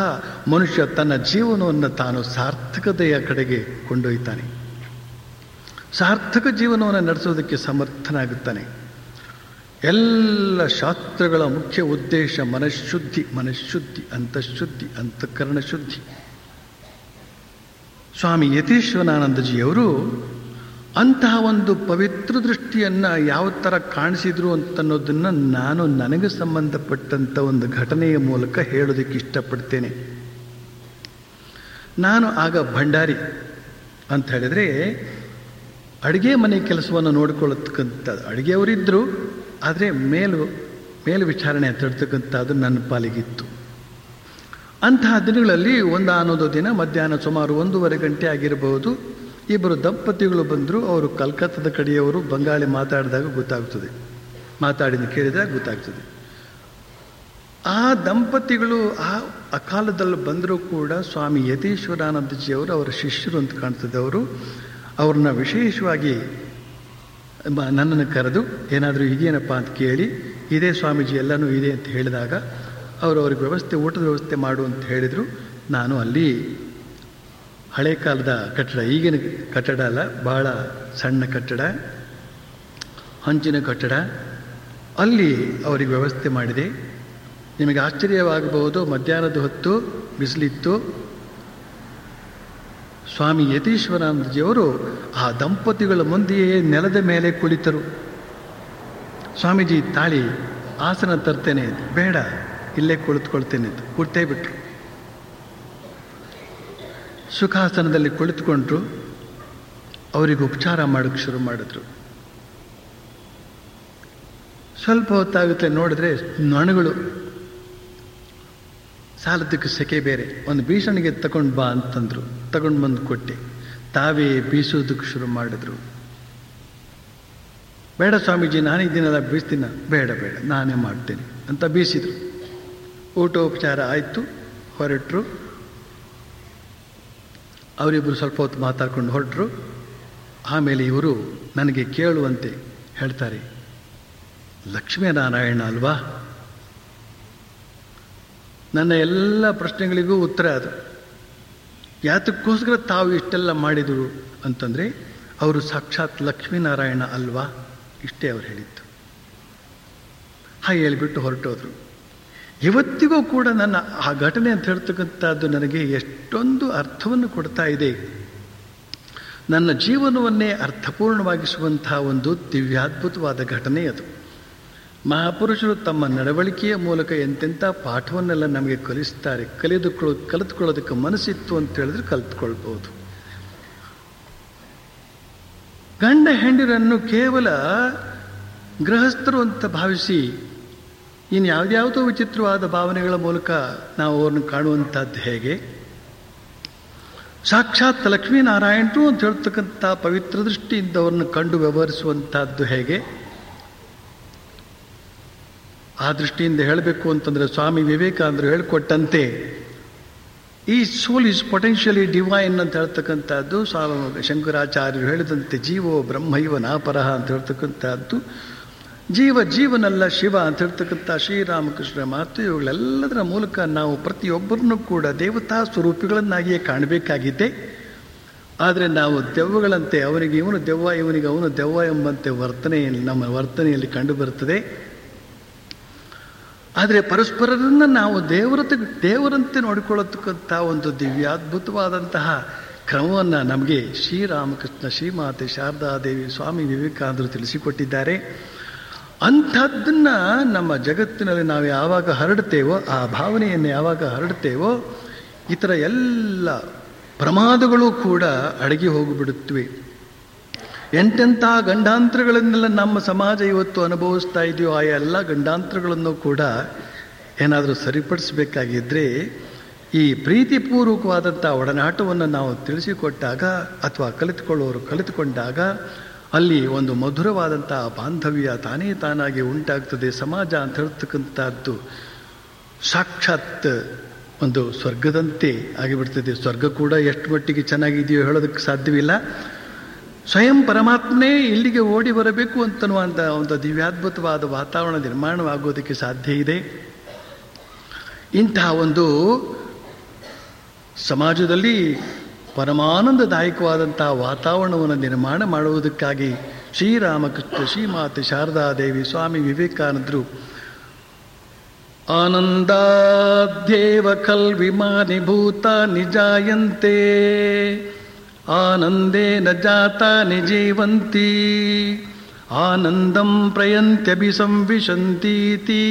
ಮನುಷ್ಯ ತನ್ನ ಜೀವನವನ್ನು ತಾನು ಸಾರ್ಥಕತೆಯ ಕಡೆಗೆ ಕೊಂಡೊಯ್ತಾನೆ. ಸಾರ್ಥಕ ಜೀವನವನ್ನು ನಡೆಸೋದಕ್ಕೆ ಸಮರ್ಥನಾಗುತ್ತಾನೆ. ಎಲ್ಲ ಶಾಸ್ತ್ರಗಳ ಮುಖ್ಯ ಉದ್ದೇಶ ಮನಃಶುದ್ಧಿ ಮನಃಶುದ್ಧಿ, ಅಂತಃಶುದ್ಧಿ, ಅಂತಃಕರಣ ಶುದ್ಧಿ. ಸ್ವಾಮಿ ಯತೀಶ್ವರಾನಂದಜಿಯವರು ಅಂತಹ ಒಂದು ಪವಿತ್ರ ದೃಷ್ಟಿಯನ್ನು ಯಾವ ಥರ ಕಾಣಿಸಿದ್ರು ಅಂತನ್ನೋದನ್ನು ನಾನು ನನಗೆ ಸಂಬಂಧಪಟ್ಟಂಥ ಒಂದು ಘಟನೆಯ ಮೂಲಕ ಹೇಳೋದಕ್ಕೆ ಇಷ್ಟಪಡ್ತೇನೆ. ನಾನು ಆಗ ಭಂಡಾರಿ ಅಂತ ಹೇಳಿದರೆ, ಅಡುಗೆ ಮನೆ ಕೆಲಸವನ್ನು ನೋಡಿಕೊಳ್ಳತಕ್ಕಂಥ ಅಡುಗೆಯವರಿದ್ದರು ಆದರೆ ಮೇಲು ಮೇಲು ವಿಚಾರಣೆ ತಡ್ತಕ್ಕಂಥದ್ದು ನನ್ನ ಪಾಲಿಗಿತ್ತು. ಅಂತಹ ದಿನಗಳಲ್ಲಿ ಒಂದು ಅನ್ನೋದು ದಿನ ಮಧ್ಯಾಹ್ನ ಸುಮಾರು ಒಂದೂವರೆ ಗಂಟೆ ಆಗಿರಬಹುದು. ಇಬ್ಬರು ದಂಪತಿಗಳು ಬಂದರು. ಅವರು ಕಲ್ಕತ್ತಾದ ಕಡೆಯವರು ಬಂಗಾಳಿ ಮಾತಾಡಿದಾಗ ಗೊತ್ತಾಗ್ತದೆ. ಮಾತಾಡಿದ ಕೇಳಿದಾಗ ಗೊತ್ತಾಗ್ತದೆ. ಆ ದಂಪತಿಗಳು ಆ ಅಕಾಲದಲ್ಲಿ ಬಂದರೂ ಕೂಡ ಸ್ವಾಮಿ ಯತೀಶ್ವರಾನಂದಜಿಯವರು ಅವರ ಶಿಷ್ಯರು ಅಂತ ಕಾಣ್ತದೆ ಅವರು. ಅವ್ರನ್ನ ವಿಶೇಷವಾಗಿ ನನ್ನನ್ನು ಕರೆದು, ಏನಾದರೂ ಇದೆಯೇನಪ್ಪ ಅಂತ ಕೇಳಿ, ಇದೇ ಸ್ವಾಮೀಜಿ ಎಲ್ಲನೂ ಇದೆ ಅಂತ ಹೇಳಿದಾಗ, ಅವರು ಅವ್ರಿಗೆ ವ್ಯವಸ್ಥೆ, ಊಟದ ವ್ಯವಸ್ಥೆ ಮಾಡು ಅಂತ ಹೇಳಿದರು. ನಾನು ಅಲ್ಲಿ ಹಳೆ ಕಾಲದ ಕಟ್ಟಡ, ಈಗಿನ ಕಟ್ಟಡ ಅಲ್ಲ ಭಾಳ ಸಣ್ಣ ಕಟ್ಟಡ ಹಂಚಿನ ಕಟ್ಟಡ. ಅಲ್ಲಿ ಅವರಿಗೆ ವ್ಯವಸ್ಥೆ ಮಾಡಿದೆ. ನಿಮಗೆ ಆಶ್ಚರ್ಯವಾಗಬಹುದು, ಮಧ್ಯಾಹ್ನದ ಹೊತ್ತು ಬಿಸಿಲಿತ್ತು. ಸ್ವಾಮಿ ಯತೀಶ್ವರಾನಂದಜಿಯವರು ಆ ದಂಪತಿಗಳ ಮುಂದೆಯೇ ನೆಲದ ಮೇಲೆ ಕುಳಿತರು. ಸ್ವಾಮೀಜಿ ತಾಳಿ, ಆಸನ ತರ್ತೇನೆ, ಬೇಡ, ಇಲ್ಲೇ ಕುಳಿತುಕೊಳ್ತೇನೆ ಅಂತ ಬಿಟ್ಟರು ಸುಖಾಸನದಲ್ಲಿ ಕುಳಿತುಕೊಂಡ್ರು, ಅವರಿಗೆ ಉಪಚಾರ ಮಾಡೋಕ್ಕೆ ಶುರು ಮಾಡಿದ್ರು. ಸ್ವಲ್ಪ ಹೊತ್ತಾಗುತ್ತೆ ನೋಡಿದ್ರೆ ನೊಣಗಳು. ಸಾಲದಕ್ಕೆ ಸೆಕೆ ಬೇರೆ. ಒಂದು ಭೀಷಣಿಗೆ ತಗೊಂಡು ಬಾ ಅಂತಂದ್ರು. ತಗೊಂಡು ಬಂದು ಕೊಟ್ಟೆ. ತಾವೇ ಬೀಸೋದಕ್ಕೆ ಶುರು ಮಾಡಿದ್ರು. ಬೇಡ ಸ್ವಾಮೀಜಿ ನಾನಿದ್ದೀನಲ್ಲ ಬೀಸ್ತೀನ. ಬೇಡ ಬೇಡ, ನಾನೇ ಮಾಡ್ತೇನೆ ಅಂತ ಬೀಸಿದ್ರು. ಊಟೋಪಚಾರ ಆಯಿತು, ಹೊರಟರು. ಅವರಿಬ್ಬರು ಸ್ವಲ್ಪ ಹೊತ್ತು ಮಾತಾಡ್ಕೊಂಡು ಹೊರಟರು. ಆಮೇಲೆ ಇವರು ನನಗೆ ಕೇಳುವಂತೆ ಹೇಳ್ತಾರೆ, ಲಕ್ಷ್ಮೀನಾರಾಯಣ ಅಲ್ವಾ? ನನ್ನ ಎಲ್ಲ ಪ್ರಶ್ನೆಗಳಿಗೂ ಉತ್ತರ ಅದು. ಯಾತಕ್ಕೋಸ್ಕರ ತಾವು ಇಷ್ಟೆಲ್ಲ ಮಾಡಿದರು ಅಂತಂದರೆ, ಅವರು ಸಾಕ್ಷಾತ್ ಲಕ್ಷ್ಮೀನಾರಾಯಣ ಅಲ್ವಾ? ಇಷ್ಟೇ ಅವ್ರು ಹೇಳಿದ್ದು. ಹಾಗೆ ಹೇಳಿಬಿಟ್ಟು ಹೊರಟೋದ್ರು. ಇವತ್ತಿಗೂ ಕೂಡ ನನ್ನ ಆ ಘಟನೆ ಅಂತ ಹೇಳ್ತಕ್ಕಂಥದ್ದು ನನಗೆ ಎಷ್ಟೊಂದು ಅರ್ಥವನ್ನು ಕೊಡ್ತಾ ಇದೆ. ನನ್ನ ಜೀವನವನ್ನೇ ಅರ್ಥಪೂರ್ಣವಾಗಿಸುವಂತಹ ಒಂದು ದಿವ್ಯಾದ್ಭುತವಾದ ಘಟನೆ ಅದು. ಮಹಾಪುರುಷರು ತಮ್ಮ ನಡವಳಿಕೆಯ ಮೂಲಕ ಎಂತೆಂಥ ಪಾಠವನ್ನೆಲ್ಲ ನಮಗೆ ಕಲಿಸ್ತಾರೆ ಕಲಿದುಕೊಳ್ಳೋ ಕಲಿತುಕೊಳ್ಳೋದಕ್ಕೆ ಮನಸ್ಸಿತ್ತು ಅಂತ ಹೇಳಿದ್ರೆ ಕಲಿತ್ಕೊಳ್ಬೋದು ಗಂಡ ಹೆಂಡಿರನ್ನು ಕೇವಲ ಗೃಹಸ್ಥರು ಅಂತ ಭಾವಿಸಿ ಇನ್ನು ಯಾವುದ್ಯಾವುದೋ ವಿಚಿತ್ರವಾದ ಭಾವನೆಗಳ ಮೂಲಕ ನಾವು ಅವ್ರನ್ನ ಕಾಣುವಂಥದ್ದು ಹೇಗೆ? ಸಾಕ್ಷಾತ್ ಲಕ್ಷ್ಮೀನಾರಾಯಣರು ಅಂತ ಹೇಳ್ತಕ್ಕಂಥ ಪವಿತ್ರ ದೃಷ್ಟಿಯಿಂದ ಅವ್ರನ್ನ ಕಂಡು ವ್ಯವಹರಿಸುವಂಥದ್ದು ಹೇಗೆ? ಆ ದೃಷ್ಟಿಯಿಂದ ಹೇಳಬೇಕು ಅಂತಂದರೆ ಸ್ವಾಮಿ ವಿವೇಕಾನಂದರು ಹೇಳಿಕೊಟ್ಟಂತೆ, ಈ ಸೋಲ್ ಇಸ್ ಪೊಟೆನ್ಷಿಯಲಿ ಡಿವೈನ್ ಅಂತ ಹೇಳ್ತಕ್ಕಂಥದ್ದು ಸ್ವಾಮಿ ಶಂಕರಾಚಾರ್ಯರು ಹೇಳಿದಂತೆ ಜೀವೋ ಬ್ರಹ್ಮೈವ ನಾಪರಹ ಅಂತ ಹೇಳ್ತಕ್ಕಂಥದ್ದು. ಜೀವ ಜೀವನಲ್ಲ ಶಿವ ಅಂತ ಹೇಳ್ತಕ್ಕಂಥ ಶ್ರೀರಾಮಕೃಷ್ಣ ಮಾತು ಇವುಗಳೆಲ್ಲದರ ಮೂಲಕ ನಾವು ಪ್ರತಿಯೊಬ್ಬರನ್ನು ಕೂಡ ದೇವತಾ ಸ್ವರೂಪಿಗಳನ್ನಾಗಿಯೇ ಕಾಣಬೇಕಾಗಿದೆ. ಆದರೆ ನಾವು ದೆವ್ವಗಳಂತೆ ಅವನಿಗೆ ಇವನು ದೆವ್ವ, ಇವನಿಗೆ ಅವನು ದೆವ್ವ ಎಂಬಂತೆ ವರ್ತನೆಯಲ್ಲಿ ನಮ್ಮ ವರ್ತನೆಯಲ್ಲಿ ಕಂಡುಬರುತ್ತದೆ. ಆದರೆ ಪರಸ್ಪರರನ್ನು ನಾವು ದೇವರತೆ, ದೇವರಂತೆ ನೋಡಿಕೊಳ್ಳತಕ್ಕಂಥ ಒಂದು ದಿವ್ಯಾದ್ಭುತವಾದಂತಹ ಕ್ರಮವನ್ನು ನಮಗೆ ಶ್ರೀರಾಮಕೃಷ್ಣ ಶ್ರೀಮಾತೆ ಶಾರದಾದೇವಿ ಸ್ವಾಮಿ ವಿವೇಕಾನಂದರು ತಿಳಿಸಿಕೊಟ್ಟಿದ್ದಾರೆ. ಅಂಥದ್ದನ್ನು ನಮ್ಮ ಜಗತ್ತಿನಲ್ಲಿ ನಾವು ಯಾವಾಗ ಹರಡ್ತೇವೋ, ಆ ಭಾವನೆಯನ್ನು ಯಾವಾಗ ಹರಡ್ತೇವೋ ಇತರ ಎಲ್ಲ ಪ್ರಮಾದಗಳು ಕೂಡ ಅಡಗಿ ಹೋಗಿಬಿಡುತ್ತವೆ. ಎಂತೆಂಥ ಗಂಡಾಂತರಗಳನ್ನೆಲ್ಲ ನಮ್ಮ ಸಮಾಜ ಇವತ್ತು ಅನುಭವಿಸ್ತಾ ಇದೆಯೋ, ಆ ಎಲ್ಲ ಗಂಡಾಂತರಗಳನ್ನು ಕೂಡ ಏನಾದರೂ ಸರಿಪಡಿಸಬೇಕಾಗಿದ್ದರೆ ಈ ಪ್ರೀತಿಪೂರ್ವಕವಾದಂಥ ಒಡನಾಟವನ್ನು ನಾವು ತಿಳಿಸಿಕೊಟ್ಟಾಗ ಅಥವಾ ಕಲಿತುಕೊಳ್ಳೋರು ಕಲಿತುಕೊಂಡಾಗ ಅಲ್ಲಿ ಒಂದು ಮಧುರವಾದಂಥ ಬಾಂಧವ್ಯ ತಾನೇ ತಾನಾಗಿ ಉಂಟಾಗ್ತದೆ. ಸಮಾಜ ಅಂತ ಹೇಳ್ತಕ್ಕಂಥದ್ದು ಸಾಕ್ಷಾತ್ ಒಂದು ಸ್ವರ್ಗದಂತೆ ಆಗಿಬಿಡ್ತದೆ. ಸ್ವರ್ಗ ಕೂಡ ಎಷ್ಟು ಮಟ್ಟಿಗೆ ಚೆನ್ನಾಗಿದೆಯೋ ಹೇಳೋದಕ್ಕೆ ಸಾಧ್ಯವಿಲ್ಲ. ಸ್ವಯಂ ಪರಮಾತ್ಮನೇ ಇಲ್ಲಿಗೆ ಓಡಿ ಬರಬೇಕು ಅಂತನ್ನುವಂಥ ಒಂದು ದಿವ್ಯಾದ್ಭುತವಾದ ವಾತಾವರಣ ನಿರ್ಮಾಣವಾಗೋದಕ್ಕೆ ಸಾಧ್ಯ ಇದೆ. ಇಂತಹ ಒಂದು ಸಮಾಜದಲ್ಲಿ ಪರಮಾನಂದದಾಯಕವಾದಂತಹ ವಾತಾವರಣವನ್ನು ನಿರ್ಮಾಣ ಮಾಡುವುದಕ್ಕಾಗಿ ಶ್ರೀರಾಮಕೃಷ್ಣ, ಶ್ರೀಮಾತೆ ಶಾರದಾದೇವಿ ಸ್ವಾಮಿ ವಿವೇಕಾನಂದರು ಆನಂದಾದ್ಯೇವ ಕಲ್ವಿಮಾನಿ ನಿಜಾಯಂತೆ, ಆನಂದೇನ ಜಾತಾನಿ ಜೀವಂತಿ ಆನಂದಂ ಪ್ರಯಂತ್ಯಭಿಸಂವಿಶಂತೀತಿ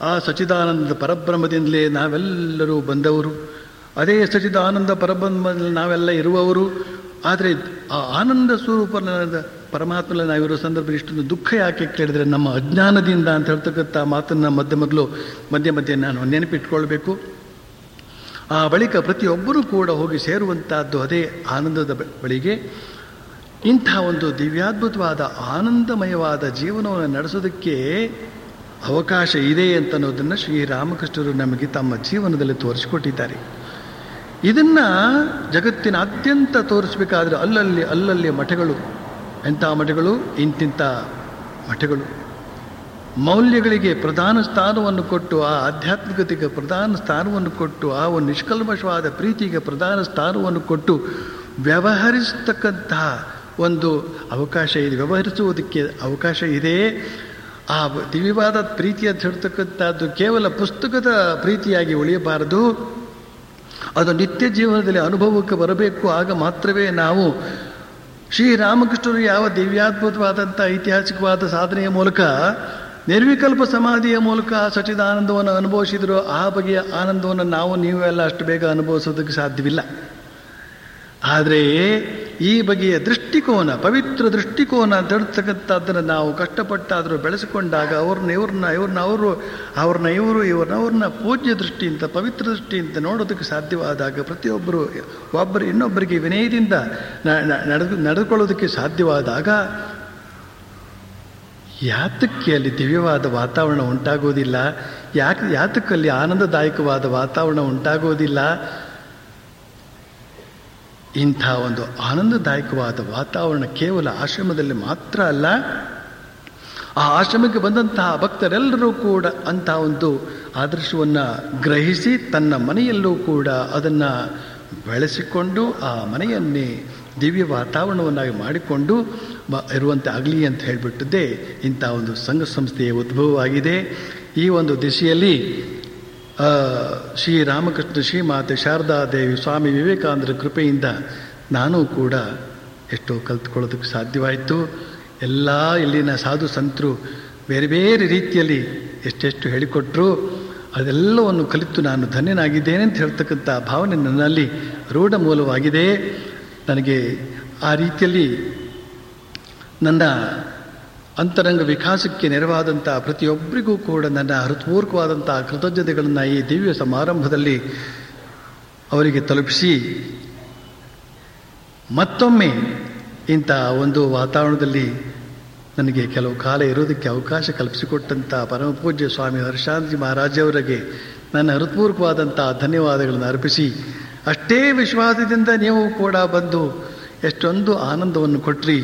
ಆ ಸಚಿದಾನಂದ ಪರಬ್ರಹ್ಮದಿಂದಲೇ ನಾವೆಲ್ಲರೂ ಬಂದವರು. ಅದೇ ಸಚಿದಾನಂದ ಪರಬ್ರಹ್ಮದಲ್ಲಿ ನಾವೆಲ್ಲ ಇರುವವರು. ಆದರೆ ಆ ಆನಂದ ಸ್ವರೂಪನಾದ ಪರಮಾತ್ಮನಲ್ಲಿ ನಾವಿರೋ ಸಂದರ್ಭದಲ್ಲಿ ಇಷ್ಟೊಂದು ದುಃಖ ಯಾಕೆ ಕೇಳಿದರೆ ನಮ್ಮ ಅಜ್ಞಾನದಿಂದ ಅಂತ ಹೇಳ್ತಕ್ಕಂಥ ಮಾತನ್ನು ಮಧ್ಯ ಮೊದಲು ಮಧ್ಯೆ ಮಧ್ಯೆ ನಾನು ನೆನಪಿಟ್ಕೊಳ್ಬೇಕು. ಆ ಬಳಿಕ ಪ್ರತಿಯೊಬ್ಬರೂ ಕೂಡ ಹೋಗಿ ಸೇರುವಂತಹದ್ದು ಅದೇ ಆನಂದದ ಬಳಿಗೆ. ಇಂಥ ಒಂದು ದಿವ್ಯಾದ್ಭುತವಾದ ಆನಂದಮಯವಾದ ಜೀವನವನ್ನು ನಡೆಸೋದಕ್ಕೆ ಅವಕಾಶ ಇದೆ ಅಂತನ್ನೋದನ್ನು ಶ್ರೀರಾಮಕೃಷ್ಣರು ನಮಗೆ ತಮ್ಮ ಜೀವನದಲ್ಲಿ ತೋರಿಸಿಕೊಟ್ಟಿದ್ದಾರೆ. ಇದನ್ನ ಜಗತ್ತಿನಾದ್ಯಂತ ತೋರಿಸಬೇಕಾದ್ರೆ ಅಲ್ಲಲ್ಲಿ ಅಲ್ಲಲ್ಲಿ ಮಠಗಳು. ಎಂಥ ಮಠಗಳು? ಇಂತಿಂಥ ಮಠಗಳು. ಮೌಲ್ಯಗಳಿಗೆ ಪ್ರಧಾನ ಸ್ಥಾನವನ್ನು ಕೊಟ್ಟು, ಆ ಆಧ್ಯಾತ್ಮಿಕತೆಗೆ ಪ್ರಧಾನ ಸ್ಥಾನವನ್ನು ಕೊಟ್ಟು, ಆ ಒಂದು ನಿಷ್ಕಲ್ಮಶವಾದ ಪ್ರೀತಿಗೆ ಪ್ರಧಾನ ಸ್ಥಾನವನ್ನು ಕೊಟ್ಟು ವ್ಯವಹರಿಸತಕ್ಕಂತಹ ಒಂದು ಅವಕಾಶ ಇದೆ. ವ್ಯವಹರಿಸುವುದಕ್ಕೆ ಅವಕಾಶ ಇದೆ. ಆ ದಿವ್ಯವಾದ ಪ್ರೀತಿಯ ಹೇಳ್ತಕ್ಕಂಥದ್ದು ಕೇವಲ ಪುಸ್ತಕದ ಪ್ರೀತಿಯಾಗಿ ಉಳಿಯಬಾರದು. ಅದು ನಿತ್ಯ ಜೀವನದಲ್ಲಿ ಅನುಭವಕ್ಕೆ ಬರಬೇಕು. ಆಗ ಮಾತ್ರವೇ ನಾವು ಶ್ರೀರಾಮಕೃಷ್ಣರು ಯಾವ ದಿವ್ಯಾದ್ಭುತವಾದಂಥ ಐತಿಹಾಸಿಕವಾದ ಸಾಧನೆಯ ಮೂಲಕ, ನಿರ್ವಿಕಲ್ಪ ಸಮಾಧಿಯ ಮೂಲಕ ಸಚಿದಾನಂದವನ್ನು ಅನುಭವಿಸಿದರೂ, ಆ ಬಗೆಯ ಆನಂದವನ್ನು ನಾವು ನೀವೆಲ್ಲ ಅಷ್ಟು ಬೇಗ ಅನುಭವಿಸೋದಕ್ಕೆ ಸಾಧ್ಯವಿಲ್ಲ. ಆದರೆ ಈ ಬಗೆಯ ದೃಷ್ಟಿಕೋನ, ಪವಿತ್ರ ದೃಷ್ಟಿಕೋನ ದಡ್ತಕ್ಕಂಥದ್ದನ್ನು ನಾವು ಕಷ್ಟಪಟ್ಟಾದರೂ ಬೆಳೆಸಿಕೊಂಡಾಗ ಅವ್ರನ್ನ ಇವ್ರನ್ನ ಇವ್ರನ್ನ ಅವರು, ಅವ್ರನ್ನ ಇವರು, ಇವ್ರನ್ನ, ಅವ್ರನ್ನ ಪೂಜ್ಯ ದೃಷ್ಟಿಯಿಂದ ಪವಿತ್ರ ದೃಷ್ಟಿಯಿಂದ ನೋಡೋದಕ್ಕೆ ಸಾಧ್ಯವಾದಾಗ ಪ್ರತಿಯೊಬ್ಬರು, ಒಬ್ಬರು ಇನ್ನೊಬ್ಬರಿಗೆ ವಿನಯದಿಂದ ನಡೆದು, ನಡೆದುಕೊಳ್ಳೋದಕ್ಕೆ ಸಾಧ್ಯವಾದಾಗ ಯಾತಕ್ಕೆ ಅಲ್ಲಿ ದಿವ್ಯವಾದ ವಾತಾವರಣ ಉಂಟಾಗೋದಿಲ್ಲ? ಯಾಕೆ ಯಾತಕ್ಕಲ್ಲಿ ಆನಂದದಾಯಕವಾದ ವಾತಾವರಣ ಉಂಟಾಗೋದಿಲ್ಲ? ಇಂಥ ಒಂದು ಆನಂದದಾಯಕವಾದ ವಾತಾವರಣ ಕೇವಲ ಆಶ್ರಮದಲ್ಲಿ ಮಾತ್ರ ಅಲ್ಲ, ಆ ಆಶ್ರಮಕ್ಕೆ ಬಂದಂತಹ ಭಕ್ತರೆಲ್ಲರೂ ಕೂಡ ಅಂತಹ ಒಂದು ಆದರ್ಶವನ್ನು ಗ್ರಹಿಸಿ ತನ್ನ ಮನೆಯಲ್ಲೂ ಕೂಡ ಅದನ್ನು ಬೆಳೆಸಿಕೊಂಡು ಆ ಮನೆಯನ್ನೇ ದಿವ್ಯ ವಾತಾವರಣವನ್ನಾಗಿ ಮಾಡಿಕೊಂಡು ಇರುವಂತೆ ಆಗಲಿ ಅಂತ ಹೇಳಿಬಿಟ್ಟದ್ದೇ ಇಂಥ ಒಂದು ಸಂಘ ಸಂಸ್ಥೆಯ ಉದ್ಭವವಾಗಿದೆ. ಈ ಒಂದು ದಿಶೆಯಲ್ಲಿ ಶ್ರೀರಾಮಕೃಷ್ಣ ಶ್ರೀಮಾತೆ ಶಾರದಾದೇವಿ ಸ್ವಾಮಿ ವಿವೇಕಾನಂದರ ಕೃಪೆಯಿಂದ ನಾನು ಕೂಡ ಎಷ್ಟೋ ಕಲ್ತ್ಕೊಳ್ಳೋದಕ್ಕೆ ಸಾಧ್ಯವಾಯಿತು. ಎಲ್ಲ ಇಲ್ಲಿನ ಸಾಧು ಸಂತರು ಬೇರೆ ಬೇರೆ ರೀತಿಯಲ್ಲಿ ಎಷ್ಟೆಷ್ಟು ಹೇಳಿಕೊಟ್ರು, ಅದೆಲ್ಲವನ್ನು ಕಲಿತು ನಾನು ಧನ್ಯನಾಗಿದ್ದೇನೆ ಅಂತ ಹೇಳ್ತಕ್ಕಂಥ ಭಾವನೆ ನನ್ನಲ್ಲಿ ರೂಢ ಮೂಲವಾಗಿದೆ. ನನಗೆ ಆ ರೀತಿಯಲ್ಲಿ ನನ್ನ ಅಂತರಂಗ ವಿಕಾಸಕ್ಕೆ ನೆರವಾದಂಥ ಪ್ರತಿಯೊಬ್ಬರಿಗೂ ಕೂಡ ನನ್ನ ಹೃತ್ಪೂರ್ವಕವಾದಂಥ ಕೃತಜ್ಞತೆಗಳನ್ನು ಈ ದಿವ್ಯ ಸಮಾರಂಭದಲ್ಲಿ ಅವರಿಗೆ ತಲುಪಿಸಿ ಮತ್ತೊಮ್ಮೆ ಇಂಥ ಒಂದು ವಾತಾವರಣದಲ್ಲಿ ನನಗೆ ಕೆಲವು ಕಾಲ ಇರೋದಕ್ಕೆ ಅವಕಾಶ ಕಲ್ಪಿಸಿಕೊಟ್ಟಂಥ ಪರಮಪೂಜ್ಯ ಸ್ವಾಮಿ ಹರ್ಷಾಂತಿ ಮಹಾರಾಜವರಿಗೆ ನನ್ನ ಹೃತ್ಪೂರ್ವಕವಾದಂಥ ಧನ್ಯವಾದಗಳನ್ನು ಅರ್ಪಿಸಿ, ಅಷ್ಟೇ ವಿಶ್ವಾಸದಿಂದ ನೀವು ಕೂಡ ಬಂದು ಎಷ್ಟೊಂದು ಆನಂದವನ್ನು ಕೊಟ್ರಿ.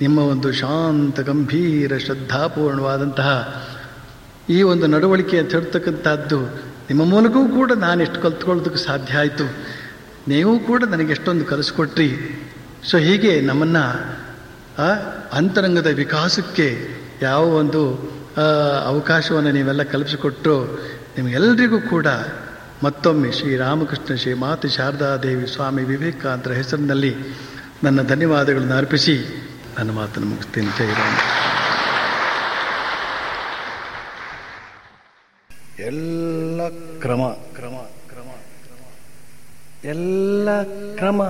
ನಿಮ್ಮ ಒಂದು ಶಾಂತ ಗಂಭೀರ ಶ್ರದ್ಧಾಪೂರ್ಣವಾದಂತಹ ಈ ಒಂದು ನಡವಳಿಕೆ ಅಂತ ಹೇಳ್ತಕ್ಕಂಥದ್ದು, ನಿಮ್ಮ ಮೂಲಕವೂ ಕೂಡ ನಾನು ಎಷ್ಟು ಕಲ್ತ್ಕೊಳ್ಳೋದಕ್ಕೆ ಸಾಧ್ಯ ಆಯಿತು. ನೀವು ಕೂಡ ನನಗೆ ಎಷ್ಟೊಂದು ಕಲಿಸ್ಕೊಟ್ರಿ. ಸೊ ಹೀಗೆ ನಮ್ಮನ್ನು ಅಂತರಂಗದ ವಿಕಾಸಕ್ಕೆ ಯಾವ ಒಂದು ಅವಕಾಶವನ್ನು ನೀವೆಲ್ಲ ಕಲ್ಪಿಸಿಕೊಟ್ಟರು ನಿಮಗೆಲ್ಲರಿಗೂ ಕೂಡ ಮತ್ತೊಮ್ಮೆ ಶ್ರೀರಾಮಕೃಷ್ಣ ಶ್ರೀ ಮಾತೆ ಶಾರದಾದೇವಿ ಸ್ವಾಮಿ ವಿವೇಕಾನಂದರ ಹೆಸರಿನಲ್ಲಿ ನನ್ನ ಧನ್ಯವಾದಗಳನ್ನು ಅರ್ಪಿಸಿ ನನ್ನ ಮಾತನ್ನು ಮುಗಿಸ್ತೇನೆ ಜೈರಾಮ್ ಎಲ್ಲ ಕ್ರಮ ಕ್ರಮ ಕ್ರಮ. ಎಲ್ಲ ಕ್ರಮ,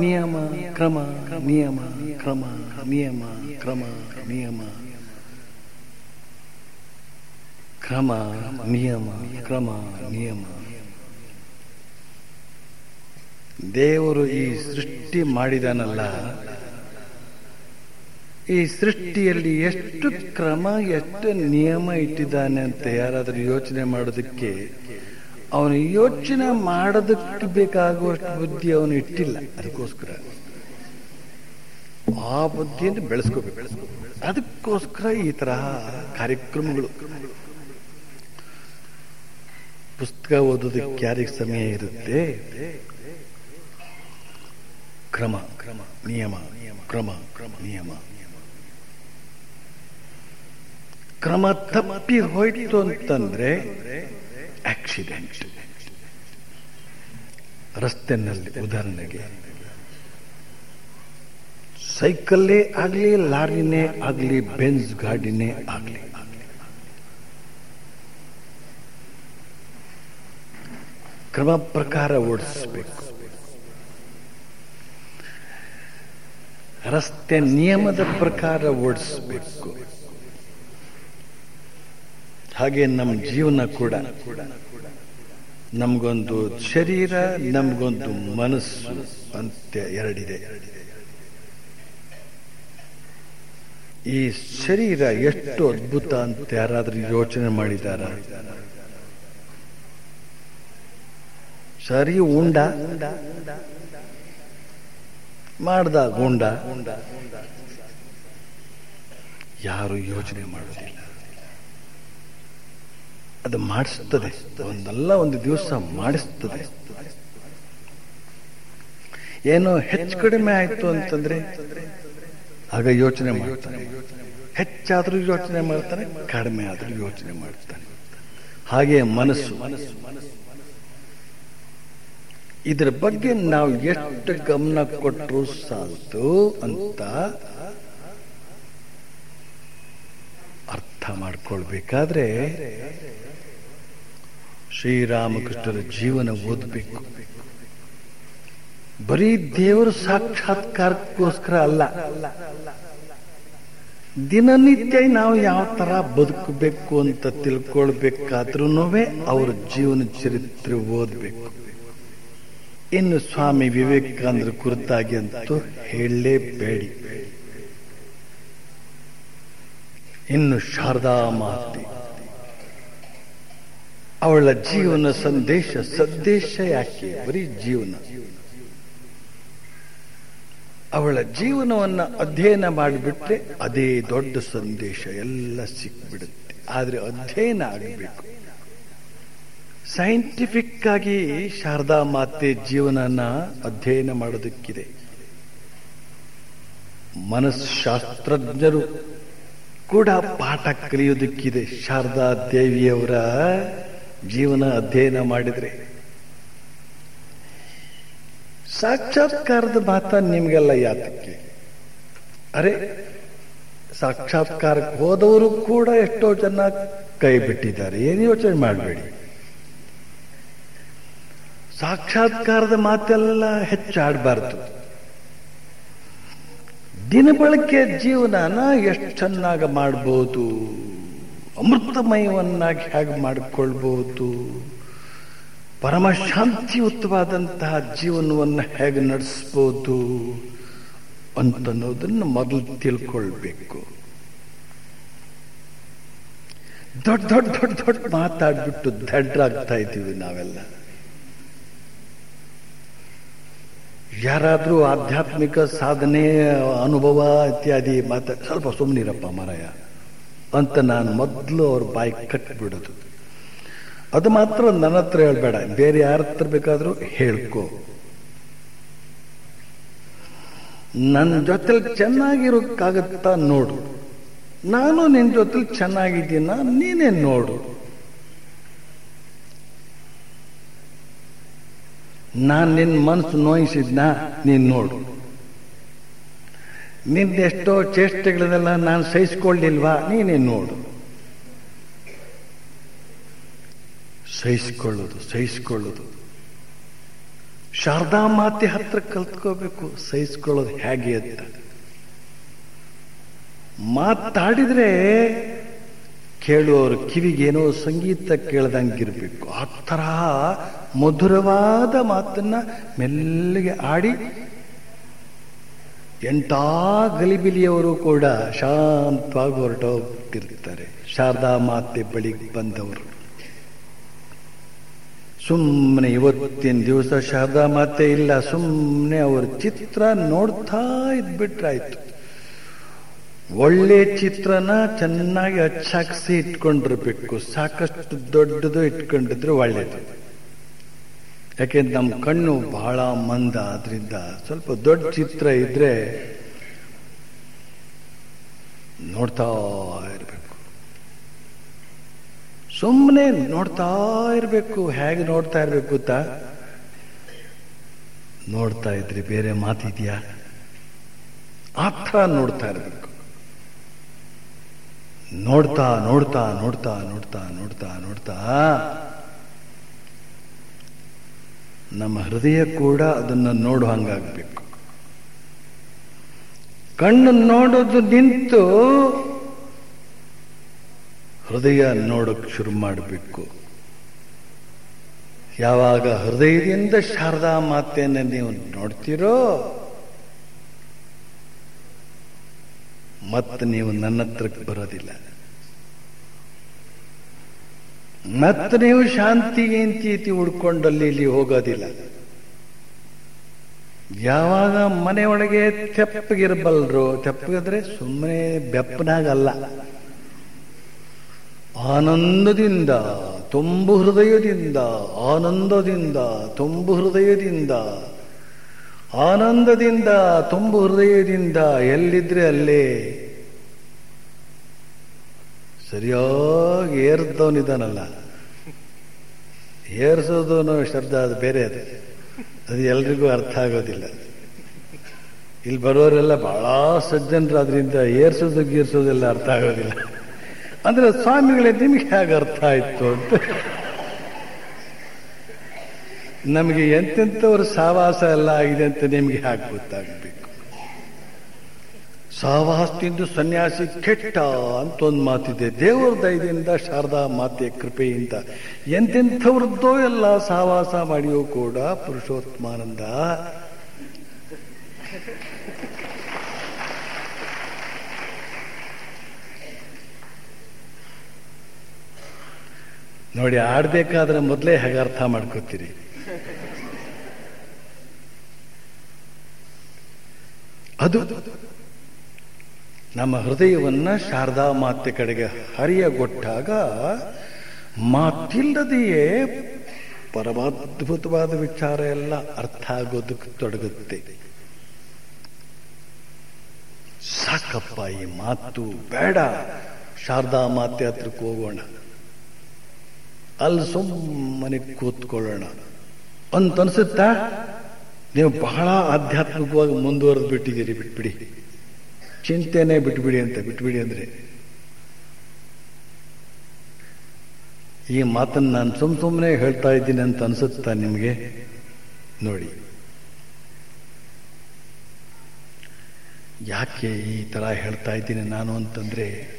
ನಿಯಮ ಕ್ರಮ ನಿಯಮ ಕ್ರಮ ನಿಯಮ ಕ್ರಮ ನಿಯಮ. ಕ್ರಮ ನಿಯಮ ಕ್ರಮ, ನಿಯಮ. ದೇವರು ಈ ಸೃಷ್ಟಿ ಮಾಡಿದಾನಲ್ಲ ಈ ಸೃಷ್ಟಿಯಲ್ಲಿ ಎಷ್ಟು ಕ್ರಮ, ಎಷ್ಟು ನಿಯಮ ಇಟ್ಟಿದ್ದಾನೆ ಅಂತ ಯಾರಾದರೂ ಯೋಚನೆ ಮಾಡೋದಕ್ಕೆ, ಅವನು ಯೋಚನೆ ಮಾಡೋದಕ್ಕೆ ಬೇಕಾಗುವಷ್ಟು ಬುದ್ಧಿ ಅವನು ಇಟ್ಟಿಲ್ಲ. ಅದಕ್ಕೋಸ್ಕರ. ಆ ಬುದ್ಧಿಯನ್ನು ಬೆಳೆಸ್ಕೋಬೇಕು. ಅದಕ್ಕೋಸ್ಕರ ಈ ತರಹ ಕಾರ್ಯಕ್ರಮಗಳು. ಪುಸ್ತಕ ಓದೋದಕ್ಕೆ ಯಾರಿಗೆ ಸಮಯ ಇರುತ್ತೆ? ಕ್ರಮ ಕ್ರಮ, ನಿಯಮ, ಕ್ರಮ ಕ್ರಮ, ನಿಯಮ. ಕ್ರಮ ತಪ್ಪಿ ಹೋಯ್ತು ಅಂತಂದ್ರೆ ಆಕ್ಸಿಡೆಂಟ್ ರಸ್ತೆನಲ್ಲಿ ಉದಾಹರಣೆಗೆ, ಸೈಕಲ್ಲೇ ಆಗಲಿ, ಲಾರಿನೇ ಆಗಲಿ, ಬೆಂಜ್ ಗಾಡಿನೇ ಆಗಲಿ. ಕ್ರಮ ಪ್ರಕಾರ ಓಡಿಸ್ಬೇಕು. ರಸ್ತೆ ನಿಯಮದ ಪ್ರಕಾರ ಓಡಿಸಬೇಕು. ಹಾಗೆ ನಮ್ಮ ಜೀವನ ಕೂಡ. ನಮಗೊಂದು ಶರೀರ, ನಮಗೊಂದು ಮನಸ್ಸು ಅಂತ ಎರಡಿದೆ. ಈ ಶರೀರ ಎಷ್ಟು ಅದ್ಭುತ ಅಂತ ಯಾರಾದ್ರೂ ಯೋಚನೆ ಮಾಡಿದಾರ? ಸರಿ, ಉಂಡ. ಮಾಡ್ದ ಉಂಡ. ಯಾರು ಯೋಚನೆ ಮಾಡೋದಿಲ್ಲ. ಅದು ಮಾಡಿಸ್ತದೆ. ಒಂದಲ್ಲ ಒಂದು ದಿವಸ ಮಾಡಿಸ್ತದೆ. ಏನೋ ಹೆಚ್ಚು ಕಡಿಮೆ ಆಯ್ತು ಅಂತಂದ್ರೆ ಆಗ ಯೋಚನೆ ಮಾಡ್ತಾನೆ ಹೆಚ್ಚಾದ್ರೂ ಯೋಚನೆ ಮಾಡ್ತಾನೆ ಕಡಿಮೆ ಆದ್ರೂ ಯೋಚನೆ ಮಾಡ್ತಾನೆ ಹಾಗೆ ಮನಸ್ಸು. ಇದರ ಬಗ್ಗೆ ನಾವು ಎಷ್ಟು ಗಮನ ಕೊಟ್ಟರು ಸಾಲ್ತು ಅಂತ ಅರ್ಥ ಮಾಡ್ಕೊಳ್ಬೇಕಾದ್ರೆ ಶ್ರೀರಾಮಕೃಷ್ಣರ ಜೀವನ ಓದಬೇಕು. ಬರೀ ದೇವರ ಸಾಕ್ಷಾತ್ಕಾರಕ್ಕೋಸ್ಕರ ಅಲ್ಲ. ದಿನನಿತ್ಯ ನಾವು ಯಾವ ತರ ಬದುಕಬೇಕು ಅಂತ ತಿಳ್ಕೊಳ್ಬೇಕಾದ್ರೂ ಅವರ ಜೀವನ ಚರಿತ್ರೆ ಓದಬೇಕು. ಇನ್ನು ಸ್ವಾಮಿ ವಿವೇಕಾನಂದರ ಕುರಿತಾಗಿ ಅಂತೂ ಹೇಳಲೇಬೇಡಿ. ಇನ್ನು ಶಾರದಾ ಮಾತೆ. ಅವಳ ಜೀವನ ಸಂದೇಶ ಸಂದೇಶ ಯಾಕೆ? ಬರೀ ಜೀವನ. ಅವಳ ಜೀವನವನ್ನ ಅಧ್ಯಯನ ಮಾಡಿಬಿಟ್ರೆ ಅದೇ ದೊಡ್ಡ ಸಂದೇಶ, ಎಲ್ಲ ಸಿಕ್ಬಿಡುತ್ತೆ. ಆದ್ರೆ ಅಧ್ಯಯನ ಆಗಬೇಕು. ಸೈಂಟಿಫಿಕ್ ಆಗಿ ಶಾರದಾ ಮಾತೆ ಜೀವನನ ಅಧ್ಯಯನ ಮಾಡೋದಕ್ಕಿದೆ. ಮನಸ್ಶಾಸ್ತ್ರಜ್ಞರು ಕೂಡ ಪಾಠ ಕಲಿಯೋದಕ್ಕಿದೆ. ಶಾರದಾ ದೇವಿಯವರ ಜೀವನ ಅಧ್ಯಯನ ಮಾಡಿದ್ರೆ. ಸಾಕ್ಷಾತ್ಕಾರದ ಮಾತ ನಿಮಗೆಲ್ಲ ಯಾತಕ್ಕೆ? ಅರೆ, ಸಾಕ್ಷಾತ್ಕಾರಕ್ಕೆ ಹೋದವರು ಕೂಡ ಎಷ್ಟೋ ಜನ ಕೈ ಬಿಟ್ಟಿದ್ದಾರೆ. ಏನು ಯೋಚನೆ ಮಾಡಬೇಡಿ. ಸಾಕ್ಷಾತ್ಕಾರದ ಮಾತೆಲ್ಲ ಹೆಚ್ಚಾಡಬಾರ್ದು. ದಿನಬಳಕೆ ಜೀವನನ ಎಷ್ಟು ಚೆನ್ನಾಗಿ ಮಾಡ್ಬೋದು? ಅಮೃತಮಯವನ್ನಾಗಿ ಹೇಗೆ ಮಾಡಿಕೊಳ್ಬಹುದು? ಪರಮಶಾಂತಿಯುತವಾದಂತಹ ಜೀವನವನ್ನು ಹೇಗೆ ನಡೆಸ್ಬೋದು ಅಂತನ್ನೋದನ್ನು ಮೊದಲು ತಿಳ್ಕೊಳ್ಬೇಕು. ದೊಡ್ಡ ದೊಡ್ಡ ದೊಡ್ಡ ದೊಡ್ಡ ಮಾತಾಡ್ಬಿಟ್ಟು ದಡ್ರಾಗ್ತಾ ಇದ್ದೀವಿ ನಾವೆಲ್ಲ. ಯಾರಾದರೂ ಆಧ್ಯಾತ್ಮಿಕ ಸಾಧನೆ, ಅನುಭವ ಇತ್ಯಾದಿ ಮಾತಾ ಸ್ವಲ್ಪ ಸುಮ್ಮನಿರಪ್ಪ ಮರಯ. ಅಂತ ನಾನು ಮೊದಲು ಅವ್ರ ಬಾಯಿ ಕಟ್ಬಿಡೋದು. ಅದು ಮಾತ್ರ ನನ್ನ ಹತ್ರ ಹೇಳ್ಬೇಡ. ಬೇರೆ ಯಾರ ಹತ್ರ ಬೇಕಾದರೂ ಹೇಳ್ಕೊ. ನನ್ನ ಜೊತೆಲಿ ಚೆನ್ನಾಗಿರೋಕ್ಕಾಗತ್ತಾ ನೋಡು. ನಾನು ನಿನ್ನ ಜೊತೆಲಿ ಚೆನ್ನಾಗಿದ್ದೀನ ನೀನೇ ನೋಡು. ನಾನು ನಿನ್ನ ಮನಸ್ಸು ನೋಯಿಸಿದ್ನ ನೀನು ನೋಡು. ನಿನ್ನೆಷ್ಟೋ ಚೇಷ್ಟೆಗಳನ್ನೆಲ್ಲ ನಾನು ಸಹಿಸ್ಕೊಳ್ಳಿಲ್ವಾ? ನೀನೇ ನೋಡು. ಸಹಿಸ್ಕೊಳ್ಳೋದು ಸಹಿಸ್ಕೊಳ್ಳೋದು. ಶಾರದಾ ಮಾತೆ ಹತ್ರ ಕಲ್ತ್ಕೋಬೇಕು, ಸಹಿಸ್ಕೊಳ್ಳೋದು ಹೇಗೆ ಅಂತ. ಮಾತಾಡಿದ್ರೆ ಕೇಳುವವರು ಕಿವಿಗೇನೋ ಸಂಗೀತ ಕೇಳ್ದಂಗಿರ್ಬೇಕು. ಆ ಥರ ಮಧುರವಾದ ಮಾತನ್ನ ಮೆಲ್ಲಗೆ ಆಡಿ ಎಂಟಾ ಗಲಿಬಿಲಿಯವರು ಕೂಡ ಶಾಂತವಾಗಿ ಹೊರಟೋಗ್ತಿರ್ತಾರೆ. ಶಾರದಾ ಮಾತೆ ಬಳಿಗೆ ಬಂದವರು. ಸುಮ್ಮನೆ ಇವತ್ತಿನ ದಿವಸ ಶಾರದಾ ಮಾತೆ ಇಲ್ಲ ಸುಮ್ಮನೆ ಅವ್ರ ಚಿತ್ರ ನೋಡ್ತಾ ಇದ್ಬಿಟ್ರಾಯ್ತು. ಒಳ್ಳೆ ಚಿತ್ರನ ಚೆನ್ನಾಗಿ ಅಚ್ಚಾಕ್ಸಿ ಇಟ್ಕೊಂಡಿರ್ಬೇಕು. ಸಾಕಷ್ಟು ದೊಡ್ಡದು ಇಟ್ಕೊಂಡಿದ್ರೆ ಒಳ್ಳೇದು. ಯಾಕೆಂದ್ರೆ ನಮ್ಮ ಕಣ್ಣು ಬಹಳ ಮಂದ ಆದ್ರಿಂದ ಸ್ವಲ್ಪ ದೊಡ್ಡ ಚಿತ್ರ ಇದ್ರೆ ನೋಡ್ತಾ ಇರಬೇಕು. ಸುಮ್ಮನೆ ನೋಡ್ತಾ ಇರಬೇಕು, ಹೇಗೆ ನೋಡ್ತಾ ಇರಬೇಕು ಗೊತ್ತಾ ನೋಡ್ತಾ ಇದ್ರಿ ಬೇರೆ ಮಾತಿದ್ಯಾ? ಆ ಥರ ನೋಡ್ತಾ ಇರಬೇಕು. ನೋಡ್ತಾ ನೋಡ್ತಾ ನೋಡ್ತಾ ನೋಡ್ತಾ ನೋಡ್ತಾ ನೋಡ್ತಾ. ನಮ್ಮ ಹೃದಯ ಕೂಡ ಅದನ್ನು ನೋಡು ಹಂಗಾಗಬೇಕು. ಕಣ್ಣು ನೋಡೋದು ನಿಂತು ಹೃದಯ ನೋಡೋಕ್ಕೆ ಶುರು ಮಾಡಬೇಕು. ಯಾವಾಗ ಹೃದಯದಿಂದ ಶಾರದಾ ಮಾತೆಯನ್ನು ನೀವು ನೋಡ್ತೀರೋ ಮತ್ತೆ ನೀವು ನನ್ನ ಹತ್ರಕ್ಕೆ ಬರೋದಿಲ್ಲ. ಮತ್ತೆ ನೀವು ಶಾಂತಿ ಇಂತಿ ಉಡ್ಕೊಂಡಲ್ಲಿ ಇಲ್ಲಿ ಹೋಗೋದಿಲ್ಲ. ಯಾವಾಗ ಮನೆಯೊಳಗೆ ತೆಪ್ಪಗಿರಬಲ್ರು, ತೆಪ್ಪಗಿದ್ರೆ ಸುಮ್ಮನೆ ಬೆಪ್ಪನಾಗಲ್ಲ ಆನಂದದಿಂದ, ತುಂಬು ಹೃದಯದಿಂದ, ಆನಂದದಿಂದ, ತುಂಬು ಹೃದಯದಿಂದ, ಆನಂದದಿಂದ, ತುಂಬು ಹೃದಯದಿಂದ ಎಲ್ಲಿದ್ರೆ ಅಲ್ಲೇ ಸರಿಯಾಗಿ ಏರ್ದವನಿದ್ದಾನಲ್ಲ ಏರ್ಸೋದು ಶಬ್ದ ಅದು ಬೇರೆ ಅದು. ಅದು ಎಲ್ರಿಗೂ ಅರ್ಥ ಆಗೋದಿಲ್ಲ. ಇಲ್ಲಿ ಬರೋರೆಲ್ಲ ಬಹಳ ಅದರಿಂದ ಏರ್ಸೋದು ಗೀರ್ಸೋದೆಲ್ಲ ಅರ್ಥ ಆಗೋದಿಲ್ಲ. ಅಂದ್ರೆ ಸ್ವಾಮಿಗಳೇ ನಿಮಗೆ ಹೇಗೆ ಅರ್ಥ ಆಯ್ತು ಅಂತ. ನಮಗೆ ಎಂತೆಂಥವ್ರ ಸಾವಾಸ ಎಲ್ಲ ಆಗಿದೆ ಅಂತ ನಿಮಗೆ ಹೇಗೆ ಗೊತ್ತಾಗಬೇಕು? ಸಾವಾಸದಿಂದ ಸನ್ಯಾಸಿ ಕೆಟ್ಟ ಅಂತ ಒಂದು ಮಾತಿದೆ. ದೇವರ ದಯದಿಂದ, ಶಾರದಾ ಮಾತೆ ಕೃಪೆಯಿಂದ ಎಂತೆಂಥವ್ರದ್ದೋ ಎಲ್ಲ ಸಹವಾಸ ಮಾಡಿಯೂ ಕೂಡ ಪುರುಷೋತ್ಮಾನಂದ ನೋಡಿ, ಆಡ್ಬೇಕಾದ್ರೆ ಮೊದಲೇ ಹೇಗೆ ಅರ್ಥ ಮಾಡ್ಕೋತೀರಿ? ಅದು ನಮ್ಮ ಹೃದಯವನ್ನ ಶಾರದಾ ಮಾತೆ ಕಡೆಗೆ ಹರಿಯಗೊಟ್ಟಾಗ ಮಾತಿಲ್ಲದೆಯೇ ಪರಮಾದ್ಭುತವಾದ ವಿಚಾರ ಎಲ್ಲ ಅರ್ಥ ಆಗೋದಕ್ಕೆ ತೊಡಗುತ್ತೆ. ಸಾಕಪ್ಪ ಈ ಮಾತು, ಬೇಡ. ಶಾರದಾ ಮಾತೆ ಹತ್ರಕ್ಕೆ ಹೋಗೋಣ. ಅಲ್ಲಿ ಸುಮ್ಮನೆ ಕೂತ್ಕೊಳ್ಳೋಣ. ಅಂತ ಅನ್ಸುತ್ತಾ? ನೀವು ಬಹಳ ಆಧ್ಯಾತ್ಮಿಕವಾಗಿ ಮುಂದುವರೆದು ಬಿಟ್ಟಿದ್ದೀರಿ, ಬಿಟ್ಬಿಡಿ. ಚಿಂತೆನೆ ಬಿಟ್ಬಿಡಿ ಅಂತ, ಬಿಟ್ಬಿಡಿ ಅಂದರೆ. ಈ ಮಾತನ್ನು ನಾನು ಸುಮ್ ಸುಮ್ಮನೆ ಹೇಳ್ತಾ ಇದ್ದೀನಿ ಅಂತ ಅನ್ಸುತ್ತಾ ನಿಮಗೆ? ನೋಡಿ. ಯಾಕೆ ಈ ಥರ ಹೇಳ್ತಾ ಇದ್ದೀನಿ ನಾನು ಅಂತಂದರೆ,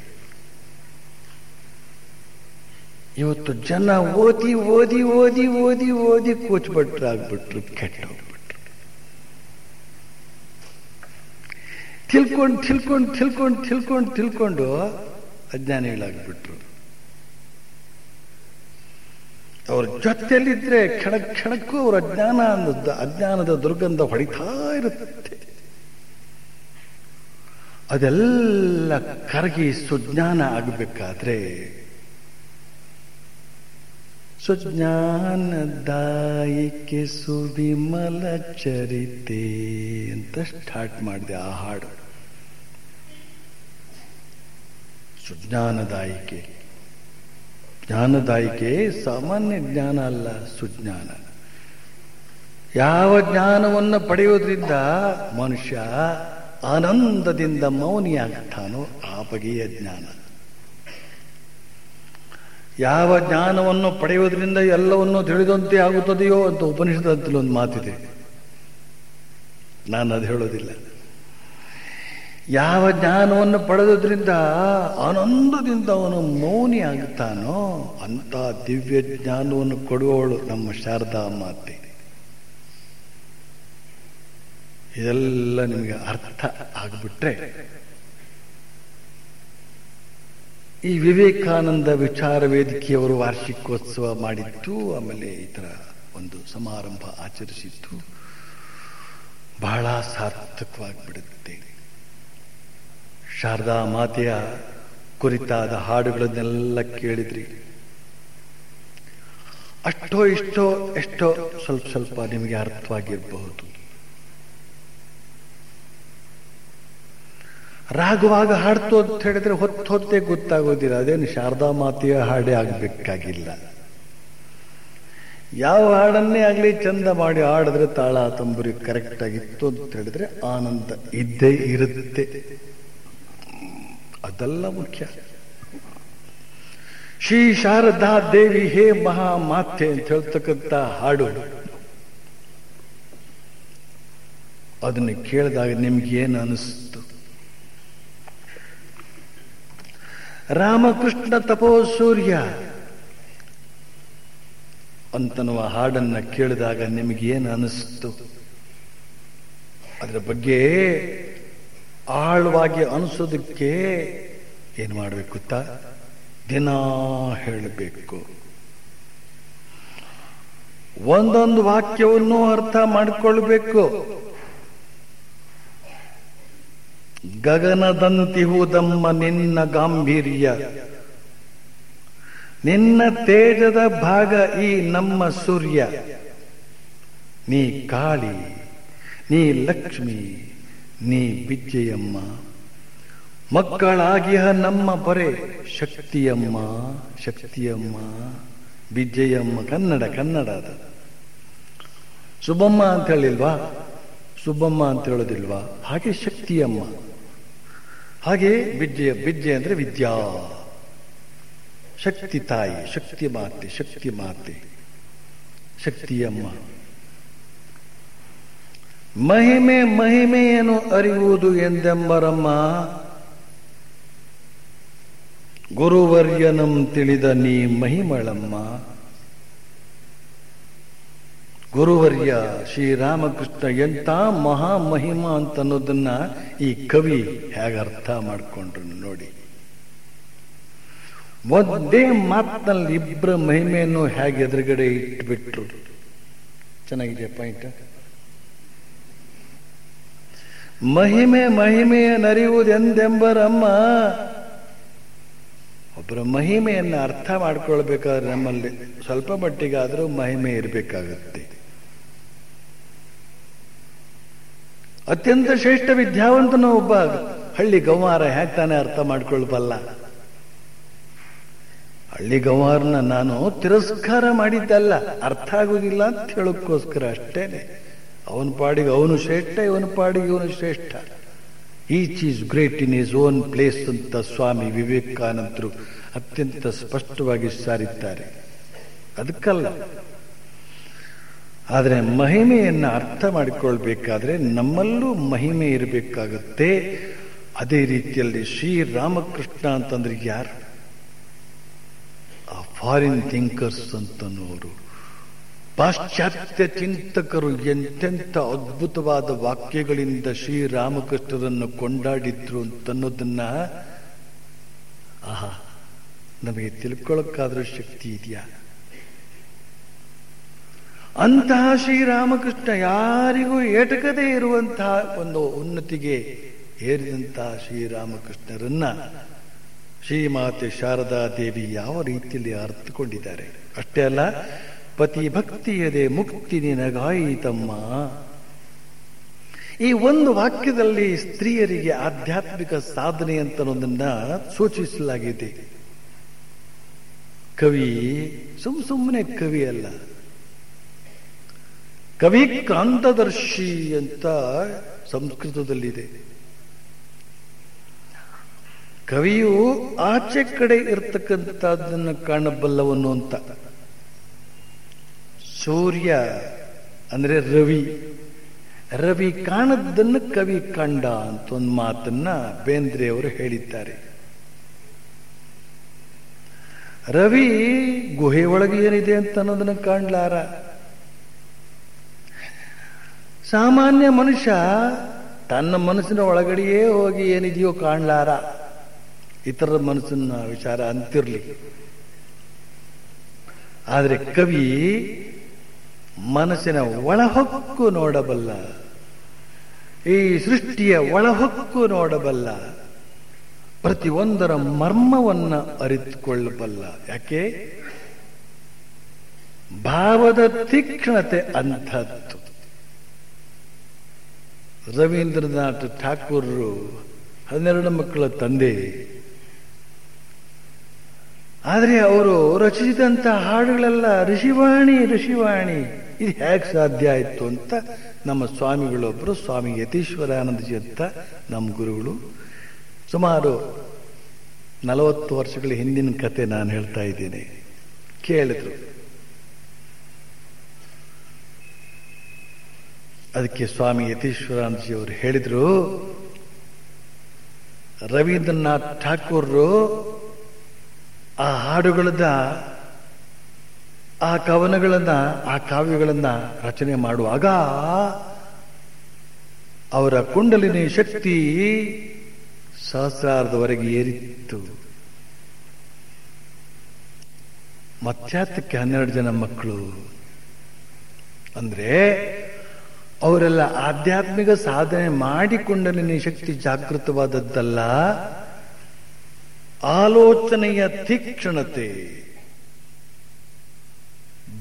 ಇವತ್ತು ಜನ ಓದಿ ಓದಿ ಓದಿ ಓದಿ ಓದಿ ಕೂಚ್ಬಿಟ್ರಾಗ್ಬಿಟ್ರು ಕೆಟ್ಟ ತಿಳ್ಕೊಂಡು ತಿಳ್ಕೊಂಡು ತಿಳ್ಕೊಂಡು ತಿಳ್ಕೊಂಡು ತಿಳ್ಕೊಂಡು ಅಜ್ಞಾನಿಗಳಾಗ್ಬಿಟ್ರು. ಅವ್ರ ಜೊತೆಯಲ್ಲಿದ್ರೆ ಕ್ಷಣ ಕ್ಷಣಕ್ಕೂ ಅವ್ರ ಅಜ್ಞಾನ ಅನ್ನೋದು ಅಜ್ಞಾನದ ದುರ್ಗಂಧ ಹೊಡಿತಾ ಇರುತ್ತೆ ಅದೆಲ್ಲ ಕರಗಿ ಸುಜ್ಞಾನ ಆಗಬೇಕಾದ್ರೆ ಸುಜ್ಞಾನದಾಯಿಕೆ ಸುವಿಮಲ ಚರಿತೆ ಅಂತ ಸ್ಟಾರ್ಟ್ ಮಾಡಿದೆ ಆ ಹಾಡು. ಸುಜ್ಞಾನದಾಯಿಕೆ ಜ್ಞಾನದಾಯಿಕೆ. ಸಾಮಾನ್ಯ ಜ್ಞಾನ ಅಲ್ಲ, ಸುಜ್ಞಾನ. ಯಾವ ಜ್ಞಾನವನ್ನು ಪಡೆಯೋದ್ರಿಂದ ಮನುಷ್ಯ ಆನಂದದಿಂದ ಮೌನಿಯಾಗುತ್ತಾನೋ ಆ ಬಗೆಯ ಜ್ಞಾನ. ಯಾವ ಜ್ಞಾನವನ್ನು ಪಡೆಯುವುದರಿಂದ ಎಲ್ಲವನ್ನು ತಿಳಿದಂತೆ ಆಗುತ್ತದೆಯೋ ಅಂತ ಉಪನಿಷತ್ತಲ್ಲಿ ಒಂದು ಮಾತಿದೆ. ನಾನು ಅದು ಹೇಳೋದಿಲ್ಲ. ಯಾವ ಜ್ಞಾನವನ್ನು ಪಡೆದುದರಿಂದ ಆನಂದದಿಂದ ಅವನು ಮೌನಿ ಆಗುತ್ತಾನೋ ಅಂತ ದಿವ್ಯ ಜ್ಞಾನವನ್ನು ಕೊಡುವವಳು ನಮ್ಮ ಶಾರದಾ ಮಾತೆ. ಇದೆಲ್ಲ ನಿಮಗೆ ಅರ್ಥ ಆಗಿಬಿಟ್ರೆ ಈ ವಿವೇಕಾನಂದ ವಿಚಾರ ವೇದಿಕೆಯವರು ವಾರ್ಷಿಕೋತ್ಸವ ಮಾಡಿತ್ತು ಆಮೇಲೆ ಈ ಥರ ಒಂದು ಸಮಾರಂಭ ಆಚರಿಸಿತ್ತು ಬಹಳ ಸಾರ್ಥಕವಾಗಿಬಿಡುತ್ತೆ. ಶಾರದಾ ಮಾತೆಯ ಕುರಿತಾದ ಹಾಡುಗಳನ್ನೆಲ್ಲ ಕೇಳಿದ್ರಿ. ಅಷ್ಟೋ ಇಷ್ಟೋ ಎಷ್ಟೋ ಸ್ವಲ್ಪ ಸ್ವಲ್ಪ ನಿಮಗೆ ಅರ್ಥವಾಗಿರಬಹುದು. ರಾಗವಾಗ ಹಾಡ್ತು ಅಂತ ಹೇಳಿದ್ರೆ ಹೊತ್ತು ಹೊತ್ತೇ ಗೊತ್ತಾಗೋದಿಲ್ಲ. ಅದೇನು ಶಾರದಾ ಮಾತೆಯ ಹಾಡೇ ಆಗಬೇಕಾಗಿಲ್ಲ. ಯಾವ ಹಾಡನ್ನೇ ಆಗಲಿ ಚಂದ ಮಾಡಿ ಹಾಡಿದ್ರೆ ತಾಳ, ತಂಬುರಿ ಕರೆಕ್ಟ್ ಆಗಿತ್ತು ಅಂತ ಹೇಳಿದ್ರೆ ಆನಂದ ಇದ್ದೇ ಇರುತ್ತೆ. ಅದೆಲ್ಲ ಮುಖ್ಯ. ಶ್ರೀ ಶಾರದಾ ದೇವಿ ಹೇ ಮಹಾ ಮಾತೆ ಅಂತ ಹೇಳ್ತಕ್ಕಂಥ ಹಾಡು. ಅದನ್ನು ಕೇಳಿದಾಗ ನಿಮ್ಗೇನು ಅನಿಸ್ತು? ರಾಮಕೃಷ್ಣ ತಪೋ ಸೂರ್ಯ ಅಂತನ್ನುವ ಹಾಡನ್ನ ಕೇಳಿದಾಗ ನಿಮಗೇನು ಅನಿಸ್ತು? ಅದರ ಬಗ್ಗೆ ಆಳವಾಗಿ ಅನಿಸೋದಕ್ಕೆ ಏನು ಮಾಡಬೇಕು ಗೊತ್ತಾ? ದಿನ ಹೇಳಬೇಕು. ಒಂದೊಂದು ವಾಕ್ಯವನ್ನು ಅರ್ಥ ಮಾಡಿಕೊಳ್ಬೇಕು. ಗಗನದಂತಿಹುದಮ್ಮ ನಿನ್ನ ಗಾಂಭೀರ್ಯ. ನಿನ್ನ ತೇಜದ ಭಾಗ ಈ ನಮ್ಮ ಸೂರ್ಯ. ನೀ ಕಾಳಿ, ನೀ ಲಕ್ಷ್ಮಿ. ನೀ ಬಿಜ್ಜೆಯಮ್ಮ. ಮಕ್ಕಳಾಗಿಹ ನಮ್ಮ ಪೊರೆ ಶಕ್ತಿಯಮ್ಮ ಶಕ್ತಿಯಮ್ಮ. ಬಿಜ್ಜೆಯಮ್ಮ ಕನ್ನಡ ಕನ್ನಡ ಅದ ಸುಬ್ಬಮ್ಮ ಅಂತ ಹೇಳಿಲ್ವಾ? ಸುಬ್ಬಮ್ಮ ಅಂತ ಹೇಳೋದಿಲ್ವಾ? ಹಾಗೆ ಶಕ್ತಿಯಮ್ಮ. ಹಾಗೆ ಬಿಜ್ಜೆಯ ಬಿಜ್ಜೆ ಅಂದ್ರೆ ವಿದ್ಯಾ. ಶಕ್ತಿ ತಾಯಿ, ಶಕ್ತಿ ಮಾತೆ ಶಕ್ತಿ ಮಾತೆ. ಶಕ್ತಿಯಮ್ಮ. ಮಹಿಮೆ ಮಹಿಮೆಯನ್ನು ಅರಿಯುವುದು ಎಂದೆಂಬರಮ್ಮ. ಗುರುವರ್ಯನಂ ತಿಳಿದ ನೀ ಮಹಿಮಳಮ್ಮ. ಗುರುವರ್ಯ ಶ್ರೀರಾಮಕೃಷ್ಣ ಎಂಥ ಮಹಾಮಹಿಮ ಅಂತ ಅನ್ನೋದನ್ನ ಈ ಕವಿ ಹೇಗೆ ಅರ್ಥ ಮಾಡಿಕೊಂಡ್ರು ನೋಡಿ. ಒಂದೇ ಮಾತಿನಲ್ಲಿ ಇಬ್ಬರ ಮಹಿಮೆಯನ್ನು ಹೇಗೆ ಎದುರುಗಡೆ ಇಟ್ಬಿಟ್ರು. ಚೆನ್ನಾಗಿದೆ ಪಾಯಿಂಟ್ ಮಹಿಮೆ ಮಹಿಮೆಯ ನರಿಯುವುದೆಂದೆಂಬರಮ್ಮ? ಒಬ್ಬರ ಮಹಿಮೆಯನ್ನು ಅರ್ಥ ಮಾಡ್ಕೊಳ್ಬೇಕಾದ್ರೆ ನಮ್ಮಲ್ಲಿ ಸ್ವಲ್ಪ ಮಟ್ಟಿಗಾದರೂ ಮಹಿಮೆ ಇರಬೇಕಾಗುತ್ತೆ. ಅತ್ಯಂತ ಶ್ರೇಷ್ಠ ವಿದ್ಯಾವಂತನ ಒಬ್ಬ ಹಳ್ಳಿ ಗೌಮಾರ ಹ್ಯಾಕ್ ತಾನೇ ಅರ್ಥ ಮಾಡ್ಕೊಳ್ಬಲ್ಲ. ಹಳ್ಳಿ ಗೌಮಾರನ ನಾನು ತಿರಸ್ಕಾರ ಮಾಡಿದ್ದಲ್ಲ. ಅರ್ಥ ಆಗುವುದಿಲ್ಲ ಅಂತ ಹೇಳೋಕ್ಕೋಸ್ಕರ ಅಷ್ಟೇನೆ. ಅವನ ಪಾಡಿಗೆ ಅವನು ಶ್ರೇಷ್ಠ, ಇವನ ಪಾಡಿಗೆ ಇವನು ಶ್ರೇಷ್ಠ. Each is great in his own place ಅಂತ ಸ್ವಾಮಿ ವಿವೇಕಾನಂದರು ಅತ್ಯಂತ ಸ್ಪಷ್ಟವಾಗಿ ಸಾರಿದ್ದಾರೆ ಅದಕ್ಕಲ್ಲ. ಆದರೆ ಮಹಿಮೆಯನ್ನು ಅರ್ಥ ಮಾಡಿಕೊಳ್ಬೇಕಾದ್ರೆ ನಮ್ಮಲ್ಲೂ ಮಹಿಮೆ ಇರಬೇಕಾಗುತ್ತೆ. ಅದೇ ರೀತಿಯಲ್ಲಿ ಶ್ರೀರಾಮಕೃಷ್ಣ ಅಂತಂದ್ರೆ ಯಾರು? ಆ ಫಾರಿನ್ ಥಿಂಕರ್ಸ್ ಅಂತನೋರು. ಪಾಶ್ಚಾತ್ಯ ಚಿಂತಕರು ಎಂತೆಂಥ ಅದ್ಭುತವಾದ ವಾಕ್ಯಗಳಿಂದ ಶ್ರೀರಾಮಕೃಷ್ಣರನ್ನು ಕೊಂಡಾಡಿದ್ರು ಅಂತನ್ನೋದನ್ನ, ಆಹಾ, ನಮಗೆ ತಿಳ್ಕೊಳ್ಳೋಕ್ಕಾದ್ರೂ ಶಕ್ತಿ ಇದೆಯಾ? ಅಂತಹ ಶ್ರೀರಾಮಕೃಷ್ಣ ಯಾರಿಗೂ ಏಟಕದೇ ಇರುವಂತಹ ಒಂದು ಉನ್ನತಿಗೆ ಏರಿದಂತಹ ಶ್ರೀರಾಮಕೃಷ್ಣರನ್ನ ಶ್ರೀಮಾತೆ ಶಾರದಾ ದೇವಿ ಯಾವ ರೀತಿಯಲ್ಲಿ ಅರ್ಥಕೊಂಡಿದ್ದಾರೆ ಅಷ್ಟೇ ಅಲ್ಲ ಪತಿ ಭಕ್ತಿಯದೆ ಮುಕ್ತಿ ನಿನಗಾಯಿತಮ್ಮ. ಈ ಒಂದು ವಾಕ್ಯದಲ್ಲಿ ಸ್ತ್ರೀಯರಿಗೆ ಆಧ್ಯಾತ್ಮಿಕ ಸಾಧನೆ ಅಂತ ಅನ್ನೋದನ್ನ ಸೂಚಿಸಲಾಗಿದೆ. ಕವಿ, ಸುಮ್ ಸುಮ್ಮನೆ ಕವಿ ಅಲ್ಲ. ಕವಿ ಕಾಂತದರ್ಶಿ ಅಂತ ಸಂಸ್ಕೃತದಲ್ಲಿದೆ. ಕವಿಯು ಆಚೆ ಕಡೆ ಇರ್ತಕ್ಕಂಥದ್ದನ್ನು ಕಾಣಬಲ್ಲವನು ಅಂತ. ಸೂರ್ಯ ಅಂದ್ರೆ ರವಿ. ರವಿ ಕಾಣದ್ದನ್ನು ಕವಿ ಕಂಡ ಅಂತ ಒಂದು ಮಾತನ್ನ ಬೇಂದ್ರೆಯವರು ಹೇಳಿದ್ದಾರೆ. ರವಿ ಗುಹೆ ಒಳಗೆ ಏನಿದೆ ಅಂತ ಅನ್ನೋದನ್ನ ಕಾಣ್ಲಾರ? ಸಾಮಾನ್ಯ ಮನುಷ್ಯ ತನ್ನ ಮನಸ್ಸಿನ ಒಳಗಡೆಯೇ ಹೋಗಿ ಏನಿದೆಯೋ ಕಾಣ್ಲಾರ. ಇತರರ ಮನಸ್ಸನ್ನ ವಿಚಾರ ಅಂತಿರ್ಲಿ. ಆದರೆ ಕವಿ ಮನಸ್ಸಿನ ಒಳಹೊಕ್ಕು ನೋಡಬಲ್ಲ. ಈ ಸೃಷ್ಟಿಯ ಒಳಹೊಕ್ಕು ನೋಡಬಲ್ಲ. ಪ್ರತಿಯೊಂದರ ಮರ್ಮವನ್ನ ಅರಿತುಕೊಳ್ಳಬಲ್ಲ. ಯಾಕೆ? ಭಾವದ ತೀಕ್ಷ್ಣತೆ ಅಂಥದ್ದು. ರವೀಂದ್ರನಾಥ್ ಠಾಕೂರ್ರು ಹನ್ನೆರಡು ಮಕ್ಕಳ ತಂದೆ. ಆದರೆ ಅವರು ರಚಿಸಿದಂಥ ಹಾಡುಗಳೆಲ್ಲ ಋಷಿವಾಣಿ ಋಷಿವಾಣಿ. ಇದು ಹೇಗೆ ಸಾಧ್ಯ ಆಯಿತು ಅಂತ ನಮ್ಮ ಸ್ವಾಮಿಗಳೊಬ್ಬರು ಸ್ವಾಮಿ ಯತೀಶ್ವರಾನಂದಜಿ ಅಂತ ನಮ್ಮ ಗುರುಗಳು. ಸುಮಾರು ನಲವತ್ತು ವರ್ಷಗಳ ಹಿಂದಿನ ಕತೆ ನಾನು ಹೇಳ್ತಾ ಇದ್ದೇನೆ. ಕೇಳಿದ್ರು. ಅದಕ್ಕೆ ಸ್ವಾಮಿ ಯತೀಶ್ವರಾನಂದಜಿ ಅವರು ಹೇಳಿದ್ರು, ರವೀಂದ್ರನಾಥ್ ಠಾಕೂರ್ ಆ ಹಾಡುಗಳನ್ನ ಆ ಕವನಗಳನ್ನ, ಆ ಕಾವ್ಯಗಳನ್ನ ರಚನೆ ಮಾಡುವಾಗ ಅವರ ಕುಂಡಲಿನಿ ಶಕ್ತಿ ಸಹಸ್ರಾರದವರೆಗೆ ಏರಿತ್ತು. ಮತ್ಯಾತಕ್ಕೆ ಹನ್ನೆರಡು ಜನ ಮಕ್ಕಳು. ಅಂದ್ರೆ ಅವರೆಲ್ಲ ಆಧ್ಯಾತ್ಮಿಕ ಸಾಧನೆ ಮಾಡಿಕೊಂಡಲಿನ ಶಕ್ತಿ ಜಾಗೃತವಾದದ್ದಲ್ಲ, ಆಲೋಚನೆಯ ತೀಕ್ಷ್ಣತೆ.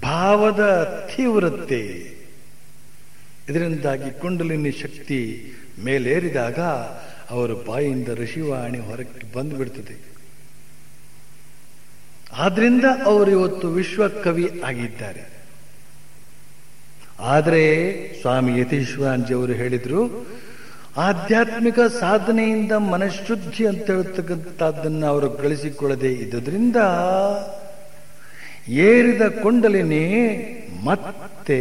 ಭಾವದ ತೀವ್ರತೆ. ಇದರಿಂದಾಗಿ ಕುಂಡಲಿನಿ ಶಕ್ತಿ ಮೇಲೇರಿದಾಗ ಅವರ ಬಾಯಿಂದ ಋಷಿವಾಣಿ ಹೊರಕ್ಕೆ ಬಂದು ಬಿಡ್ತದೆ ಆದ್ರಿಂದ ಅವರು ಇವತ್ತು ವಿಶ್ವಕವಿ ಆಗಿದ್ದಾರೆ. ಆದರೆ ಸ್ವಾಮಿ ಯತೀಶ್ವರಾಂಜಿ ಅವರು ಹೇಳಿದ್ರು, ಆಧ್ಯಾತ್ಮಿಕ ಸಾಧನೆಯಿಂದ ಮನಃಶುದ್ಧಿ ಅಂತ ಹೇಳ್ತಕ್ಕಂಥದ್ದನ್ನು ಅವರು ಗಳಿಸಿಕೊಳ್ಳದೆ ಇದ್ದುದರಿಂದ ಏರಿದ ಕೊಂಡಲಿನಿ ಮತ್ತೆ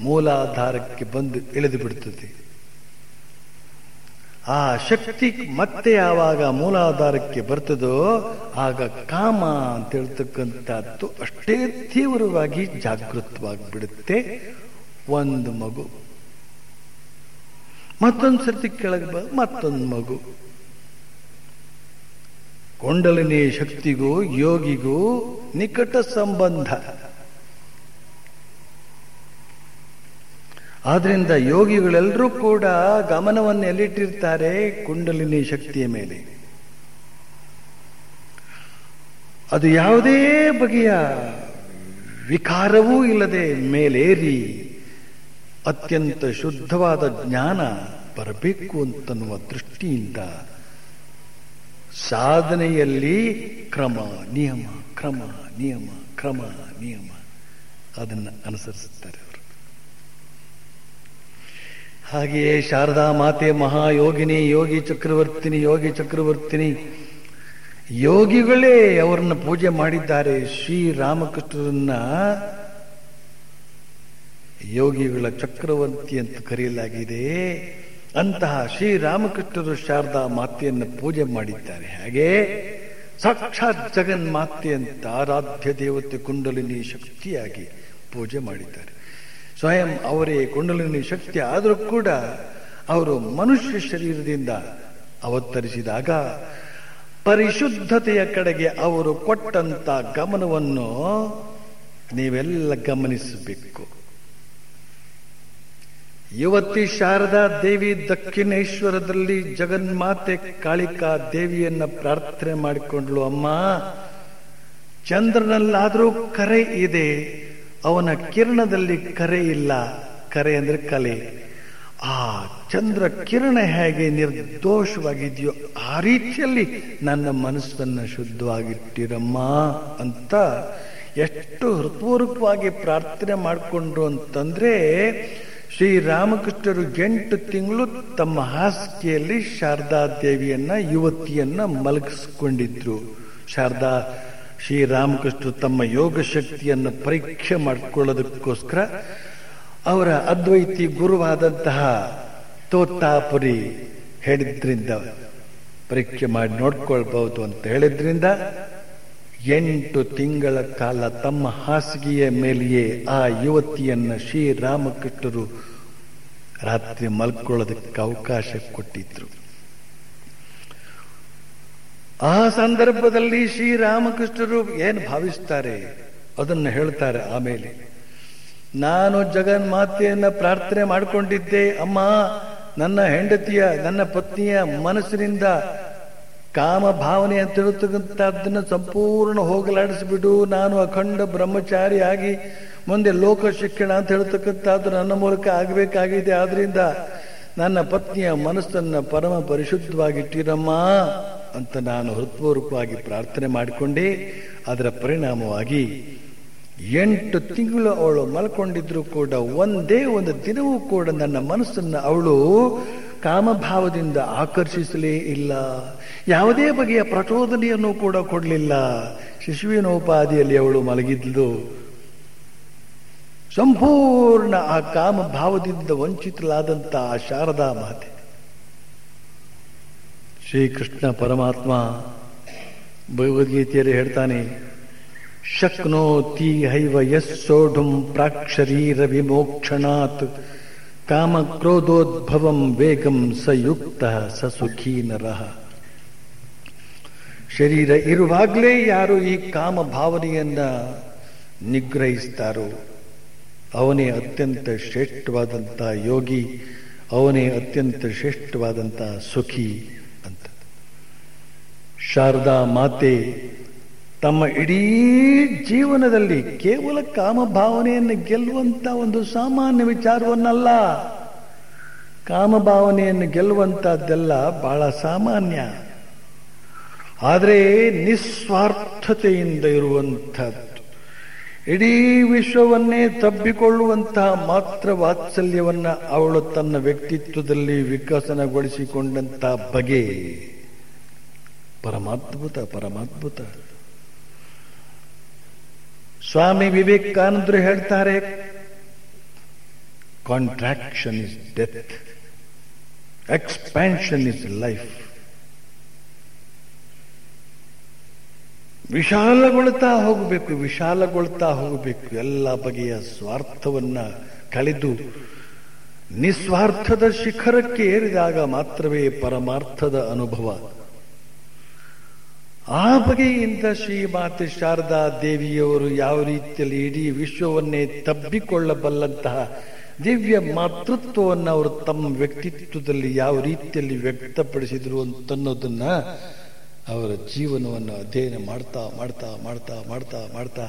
ಮೂಲಾಧಾರಕ್ಕೆ ಬಂದು ಇಳಿದು ಬಿಡುತ್ತದೆ ಆ ಶಕ್ತಿ ಮತ್ತೆ ಯಾವಾಗ ಮೂಲಾಧಾರಕ್ಕೆ ಬರ್ತದೋ ಆಗ ಕಾಮ ಅಂತ ಹೇಳ್ತಕ್ಕಂಥದ್ದು ಅಷ್ಟೇ ತೀವ್ರವಾಗಿ ಜಾಗೃತವಾಗಿ ಬಿಡುತ್ತೆ ಒಂದು ಮಗು. ಮತ್ತೊಂದು ಸರ್ತಿ ಕೆಳಗೆ ಬ ಮತ್ತೊಂದು ಮಗು. ಕೊಂಡಲಿನಿ ಶಕ್ತಿಗೂ ಯೋಗಿಗೂ ನಿಕಟ ಸಂಬಂಧ. ಆದ್ರಿಂದ ಯೋಗಿಗಳೆಲ್ಲರೂ ಕೂಡ ಗಮನವನ್ನು ಎಲ್ಲಿಟ್ಟಿರ್ತಾರೆ? ಕುಂಡಲಿನಿ ಶಕ್ತಿಯ ಮೇಲೆ. ಅದು ಯಾವುದೇ ಬಗೆಯ ವಿಕಾರವೂ ಇಲ್ಲದೆ ಮೇಲೇರಿ ಅತ್ಯಂತ ಶುದ್ಧವಾದ ಜ್ಞಾನ ಬರಬೇಕು ಅಂತನ್ನುವ ದೃಷ್ಟಿಯಿಂದ ಸಾಧನೆಯಲ್ಲಿ ಕ್ರಮ, ನಿಯಮ ಕ್ರಮ ನಿಯಮ ಕ್ರಮ, ನಿಯಮ. ಅದನ್ನು ಅನುಸರಿಸುತ್ತಾರೆ ಅವರು. ಹಾಗೆಯೇ ಶಾರದಾ ಮಾತೆ ಮಹಾಯೋಗಿನಿ, ಯೋಗಿ ಚಕ್ರವರ್ತಿನಿ ಯೋಗಿ ಚಕ್ರವರ್ತಿನಿ, ಯೋಗಿಗಳೇ ಅವರನ್ನ ಪೂಜೆ ಮಾಡಿದ್ದಾರೆ. ಶ್ರೀರಾಮಕೃಷ್ಣರನ್ನ ಯೋಗಿಗಳ ಚಕ್ರವರ್ತಿ ಅಂತ ಕರೆಯಲಾಗಿದೆ. ಅಂತಹ ಶ್ರೀರಾಮಕೃಷ್ಣರು ಶಾರದಾ ಮಾತೆಯನ್ನು ಪೂಜೆ ಮಾಡಿದ್ದಾರೆ. ಹಾಗೆ ಸಾಕ್ಷಾತ್ ಜಗನ್ಮಾತೆ ಅಂತ ಆರಾಧ್ಯ ದೇವತೆ ಕುಂಡಲಿನಿ ಶಕ್ತಿಯಾಗಿ ಪೂಜೆ ಮಾಡಿದ್ದಾರೆ. ಸ್ವಯಂ ಅವರೇ ಕುಂಡಲಿನಿ ಶಕ್ತಿ ಆದರೂ ಕೂಡ ಅವರು ಮನುಷ್ಯ ಶರೀರದಿಂದ ಅವತರಿಸಿದಾಗ ಪರಿಶುದ್ಧತೆಯ ಕಡೆಗೆ ಅವರು ಕೊಟ್ಟಂತ ಗಮನವನ್ನು ನೀವೆಲ್ಲ ಗಮನಿಸಬೇಕು. ಯುವತಿ ಶಾರದಾ ದೇವಿ ದಕ್ಷಿಣೇಶ್ವರದಲ್ಲಿ ಜಗನ್ಮಾತೆ ಕಾಳಿಕಾ ದೇವಿಯನ್ನ ಪ್ರಾರ್ಥನೆ ಮಾಡಿಕೊಂಡ್ಲು ಅಮ್ಮ, ಚಂದ್ರನಲ್ಲಾದರೂ ಕರೆ ಇದೆ. ಅವನ ಕಿರಣದಲ್ಲಿ ಕರೆ ಇಲ್ಲ. ಕರೆ ಅಂದ್ರೆ ಕಲೆ. ಆ ಚಂದ್ರ ಕಿರಣ ಹೇಗೆ ನಿರ್ದೋಷವಾಗಿದೆಯೋ ಆ ರೀತಿಯಲ್ಲಿ ನನ್ನ ಮನಸ್ಸನ್ನು ಶುದ್ಧವಾಗಿಟ್ಟಿರಮ್ಮ ಅಂತ ಎಷ್ಟು ಹೃತ್ಪೂರ್ವಕವಾಗಿ ಪ್ರಾರ್ಥನೆ ಮಾಡಿಕೊಂಡ್ರು ಅಂತಂದ್ರೆ ಶ್ರೀರಾಮಕೃಷ್ಣರು ಎಂಟು ತಿಂಗಳು ತಮ್ಮ ಹಾಸಿಗೆಯಲ್ಲಿ ಶಾರದಾ ದೇವಿಯನ್ನ, ಯುವತಿಯನ್ನ ಮಲಗಿಸ್ಕೊಂಡಿದ್ರು. ಶಾರದಾ, ಶ್ರೀರಾಮಕೃಷ್ಣರು ತಮ್ಮ ಯೋಗ ಶಕ್ತಿಯನ್ನು ಪರೀಕ್ಷೆ ಮಾಡಿಕೊಳ್ಳೋದಕ್ಕೋಸ್ಕರ ಅವರ ಅದ್ವೈತಿ ಗುರುವಾದಂತಹ ತೋತಾಪುರಿ ಹೇಳಿದ್ರಿಂದ, ಪರೀಕ್ಷೆ ಮಾಡಿ ನೋಡ್ಕೊಳ್ಬಹುದು ಅಂತ ಹೇಳಿದ್ರಿಂದ ಎಂಟು ತಿಂಗಳ ಕಾಲ ತಮ್ಮ ಹಾಸಿಗೆಯ ಮೇಲೆಯೇ ಆ ಯುವತಿಯನ್ನು ಶ್ರೀರಾಮಕೃಷ್ಣರು ರಾತ್ರಿ ಮಲ್ಕೊಳ್ಳೋದಕ್ಕೆ ಅವಕಾಶ ಕೊಟ್ಟಿದ್ರು. ಆ ಸಂದರ್ಭದಲ್ಲಿ ಶ್ರೀರಾಮಕೃಷ್ಣರು ಏನು ಭಾವಿಸ್ತಾರೆ? ಅದನ್ನು ಹೇಳ್ತಾರೆ ಆಮೇಲೆ. ನಾನು ಜಗನ್ಮಾತೆಯನ್ನ ಪ್ರಾರ್ಥನೆ ಮಾಡಿಕೊಂಡಿದ್ದೆ, ಅಮ್ಮ, ನನ್ನ ಹೆಂಡತಿಯ, ನನ್ನ ಪತ್ನಿಯ ಮನಸ್ಸಿನಿಂದ ಕಾಮ ಭಾವನೆ ಅಂತ ಹೇಳ್ತಕ್ಕಂಥದ್ದನ್ನು ಸಂಪೂರ್ಣ ಹೋಗಲಾಡಿಸಿಬಿಡು. ನಾನು ಅಖಂಡ ಬ್ರಹ್ಮಚಾರಿಯಾಗಿ ಮುಂದೆ ಲೋಕ ಶಿಕ್ಷಣ ಅಂತ ಹೇಳ್ತಕ್ಕಂಥದ್ದು ನನ್ನ ಮೂಲಕ ಆಗಬೇಕಾಗಿದೆ. ಆದ್ದರಿಂದ ನನ್ನ ಪತ್ನಿಯ ಮನಸ್ಸನ್ನು ಪರಮ ಪರಿಶುದ್ಧವಾಗಿಟ್ಟಿರಮ್ಮ ಅಂತ ನಾನು ಹೃತ್ಪೂರ್ವಕವಾಗಿ ಪ್ರಾರ್ಥನೆ ಮಾಡಿಕೊಂಡೆ. ಅದರ ಪರಿಣಾಮವಾಗಿ ಎಂಟು ತಿಂಗಳು ಅವಳು ಮಲ್ಕೊಂಡಿದ್ರು ಕೂಡ ಒಂದೇ ಒಂದು ದಿನವೂ ಕೂಡ ನನ್ನ ಮನಸ್ಸನ್ನು ಅವಳು ಕಾಮಭಾವದಿಂದ ಆಕರ್ಷಿಸಲೇ ಇಲ್ಲ. ಯಾವುದೇ ಬಗೆಯ ಪ್ರಚೋದನೆಯನ್ನು ಕೂಡ ಕೊಡಲಿಲ್ಲ. ಶಿಶುವಿನೋಪಾದಿಯಲ್ಲಿ ಅವಳು ಮಲಗಿದ್ಲು. ಸಂಪೂರ್ಣ ಆ ಕಾಮಭಾವದಿಂದ ವಂಚಿತಲಾದಂಥ ಆ ಶಾರದಾ ಮಾತೆ. ಶ್ರೀಕೃಷ್ಣ ಪರಮಾತ್ಮ ಭಗವದ್ಗೀತೆಯಲ್ಲಿ ಹೇಳ್ತಾನೆ, ಶಕ್ನೋತಿ ಹೈವ ಯಸ್ ಸೋಢುಂ ಪ್ರಾಕ್ಷರೀರ ವಿಮೋಕ್ಷಣಾತ್ ಕಾಮ ಕ್ರೋಧೋದ್ಭವಂ ವೇಗಂ ಸಯುಕ್ತ ಸ ಸುಖೀ ನರಃ ಶರೀರ ಇರುವಾಗಲೇ ಯಾರು ಈ ಕಾಮ ಭಾವನೆಯನ್ನು ನಿಗ್ರಹಿಸ್ತಾರೋ, ಅವನೇ ಅತ್ಯಂತ ಶ್ರೇಷ್ಠವಾದಂಥ ಯೋಗಿ, ಅವನೇ ಅತ್ಯಂತ ಶ್ರೇಷ್ಠವಾದಂಥ ಸುಖಿ ಅಂತ. ಶಾರದಾ ಮಾತೆ ತಮ್ಮ ಇಡೀ ಜೀವನದಲ್ಲಿ ಕೇವಲ ಕಾಮಭಾವನೆಯನ್ನು ಗೆಲ್ಲುವಂತ ಒಂದು ಸಾಮಾನ್ಯ ವಿಚಾರವನ್ನಲ್ಲ. ಕಾಮಭಾವನೆಯನ್ನು ಗೆಲ್ಲುವಂಥದ್ದೆಲ್ಲ ಬಹಳ ಸಾಮಾನ್ಯ. ಆದರೆ ನಿಸ್ವಾರ್ಥತೆಯಿಂದ ಇರುವಂಥದ್ದು ಇಡೀ ವಿಶ್ವವನ್ನೇ ತಬ್ಬಿಕೊಳ್ಳುವಂತಹ ಮಾತ್ರ ವಾತ್ಸಲ್ಯವನ್ನ ಅವಳು ತನ್ನ ವ್ಯಕ್ತಿತ್ವದಲ್ಲಿ ವಿಕಸನಗೊಳಿಸಿಕೊಂಡಂತಹ ಬಗೆ. ಪರಮಾದ್ಭುತ ಪರಮಾದ್ಭುತ. ಸ್ವಾಮಿ ವಿವೇಕಾನಂದರು ಹೇಳ್ತಾರೆ contraction is death expansion is life ವಿಶಾಲಗೊಳ್ತಾ ಹೋಗಬೇಕು ವಿಶಾಲಗೊಳ್ತಾ ಹೋಗಬೇಕು, ಎಲ್ಲ ಬಗೆಯ ಸ್ವಾರ್ಥವನ್ನ ಕಳೆದು ನಿಸ್ವಾರ್ಥದ ಶಿಖರಕ್ಕೆ ಏರಿದಾಗ ಮಾತ್ರವೇ ಪರಮಾರ್ಥದ ಅನುಭವ. ಆ ಬಗೆಯಿಂದ ಶ್ರೀಮಾತೆ ಶಾರದಾ ದೇವಿಯವರು ಯಾವ ರೀತಿಯಲ್ಲಿ ಇಡೀ ವಿಶ್ವವನ್ನೇ ತಬ್ಬಿಕೊಳ್ಳಬಲ್ಲಂತಹ ದಿವ್ಯ ಮಾತೃತ್ವವನ್ನು ಅವರು ತಮ್ಮ ವ್ಯಕ್ತಿತ್ವದಲ್ಲಿ ಯಾವ ರೀತಿಯಲ್ಲಿ ವ್ಯಕ್ತಪಡಿಸಿದರು ಅಂತನ್ನೋದನ್ನ ಅವರ ಜೀವನವನ್ನು ಅಧ್ಯಯನ ಮಾಡ್ತಾ ಮಾಡ್ತಾ ಮಾಡ್ತಾ ಮಾಡ್ತಾ ಮಾಡ್ತಾ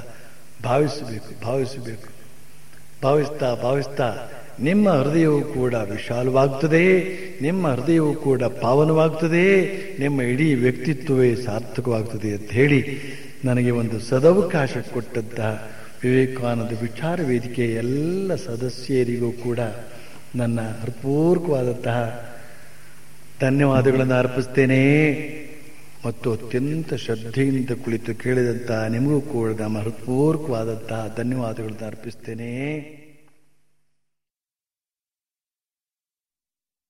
ಭಾವಿಸಬೇಕು ಭಾವಿಸಬೇಕು. ಭಾವಿಸ್ತಾ ಭಾವಿಸ್ತಾ ನಿಮ್ಮ ಹೃದಯವು ಕೂಡ ವಿಶಾಲವಾಗ್ತದೆ, ನಿಮ್ಮ ಹೃದಯವು ಕೂಡ ಪಾವನವಾಗ್ತದೆ, ನಿಮ್ಮ ಇಡೀ ವ್ಯಕ್ತಿತ್ವವೇ ಸಾರ್ಥಕವಾಗ್ತದೆ ಅಂತ ಹೇಳಿ ನನಗೆ ಒಂದು ಸದವಕಾಶ ಕೊಟ್ಟಂತಹ ವಿವೇಕಾನಂದ ವಿಚಾರ ವೇದಿಕೆ ಎಲ್ಲ ಸದಸ್ಯರಿಗೂ ಕೂಡ ನನ್ನ ಹೃತ್ಪೂರ್ವಕವಾದಂತಹ ಧನ್ಯವಾದಗಳನ್ನು ಅರ್ಪಿಸ್ತೇನೆ. ಮತ್ತು ಅತ್ಯಂತ ಶ್ರದ್ಧೆಯಿಂದ ಕುಳಿತು ಕೇಳಿದಂತಹ ನಿಮಗೂ ಕೂಡ ನಮ್ಮ ಹೃತ್ಪೂರ್ವಕವಾದಂತಹ ಧನ್ಯವಾದಗಳನ್ನು ಅರ್ಪಿಸ್ತೇನೆ.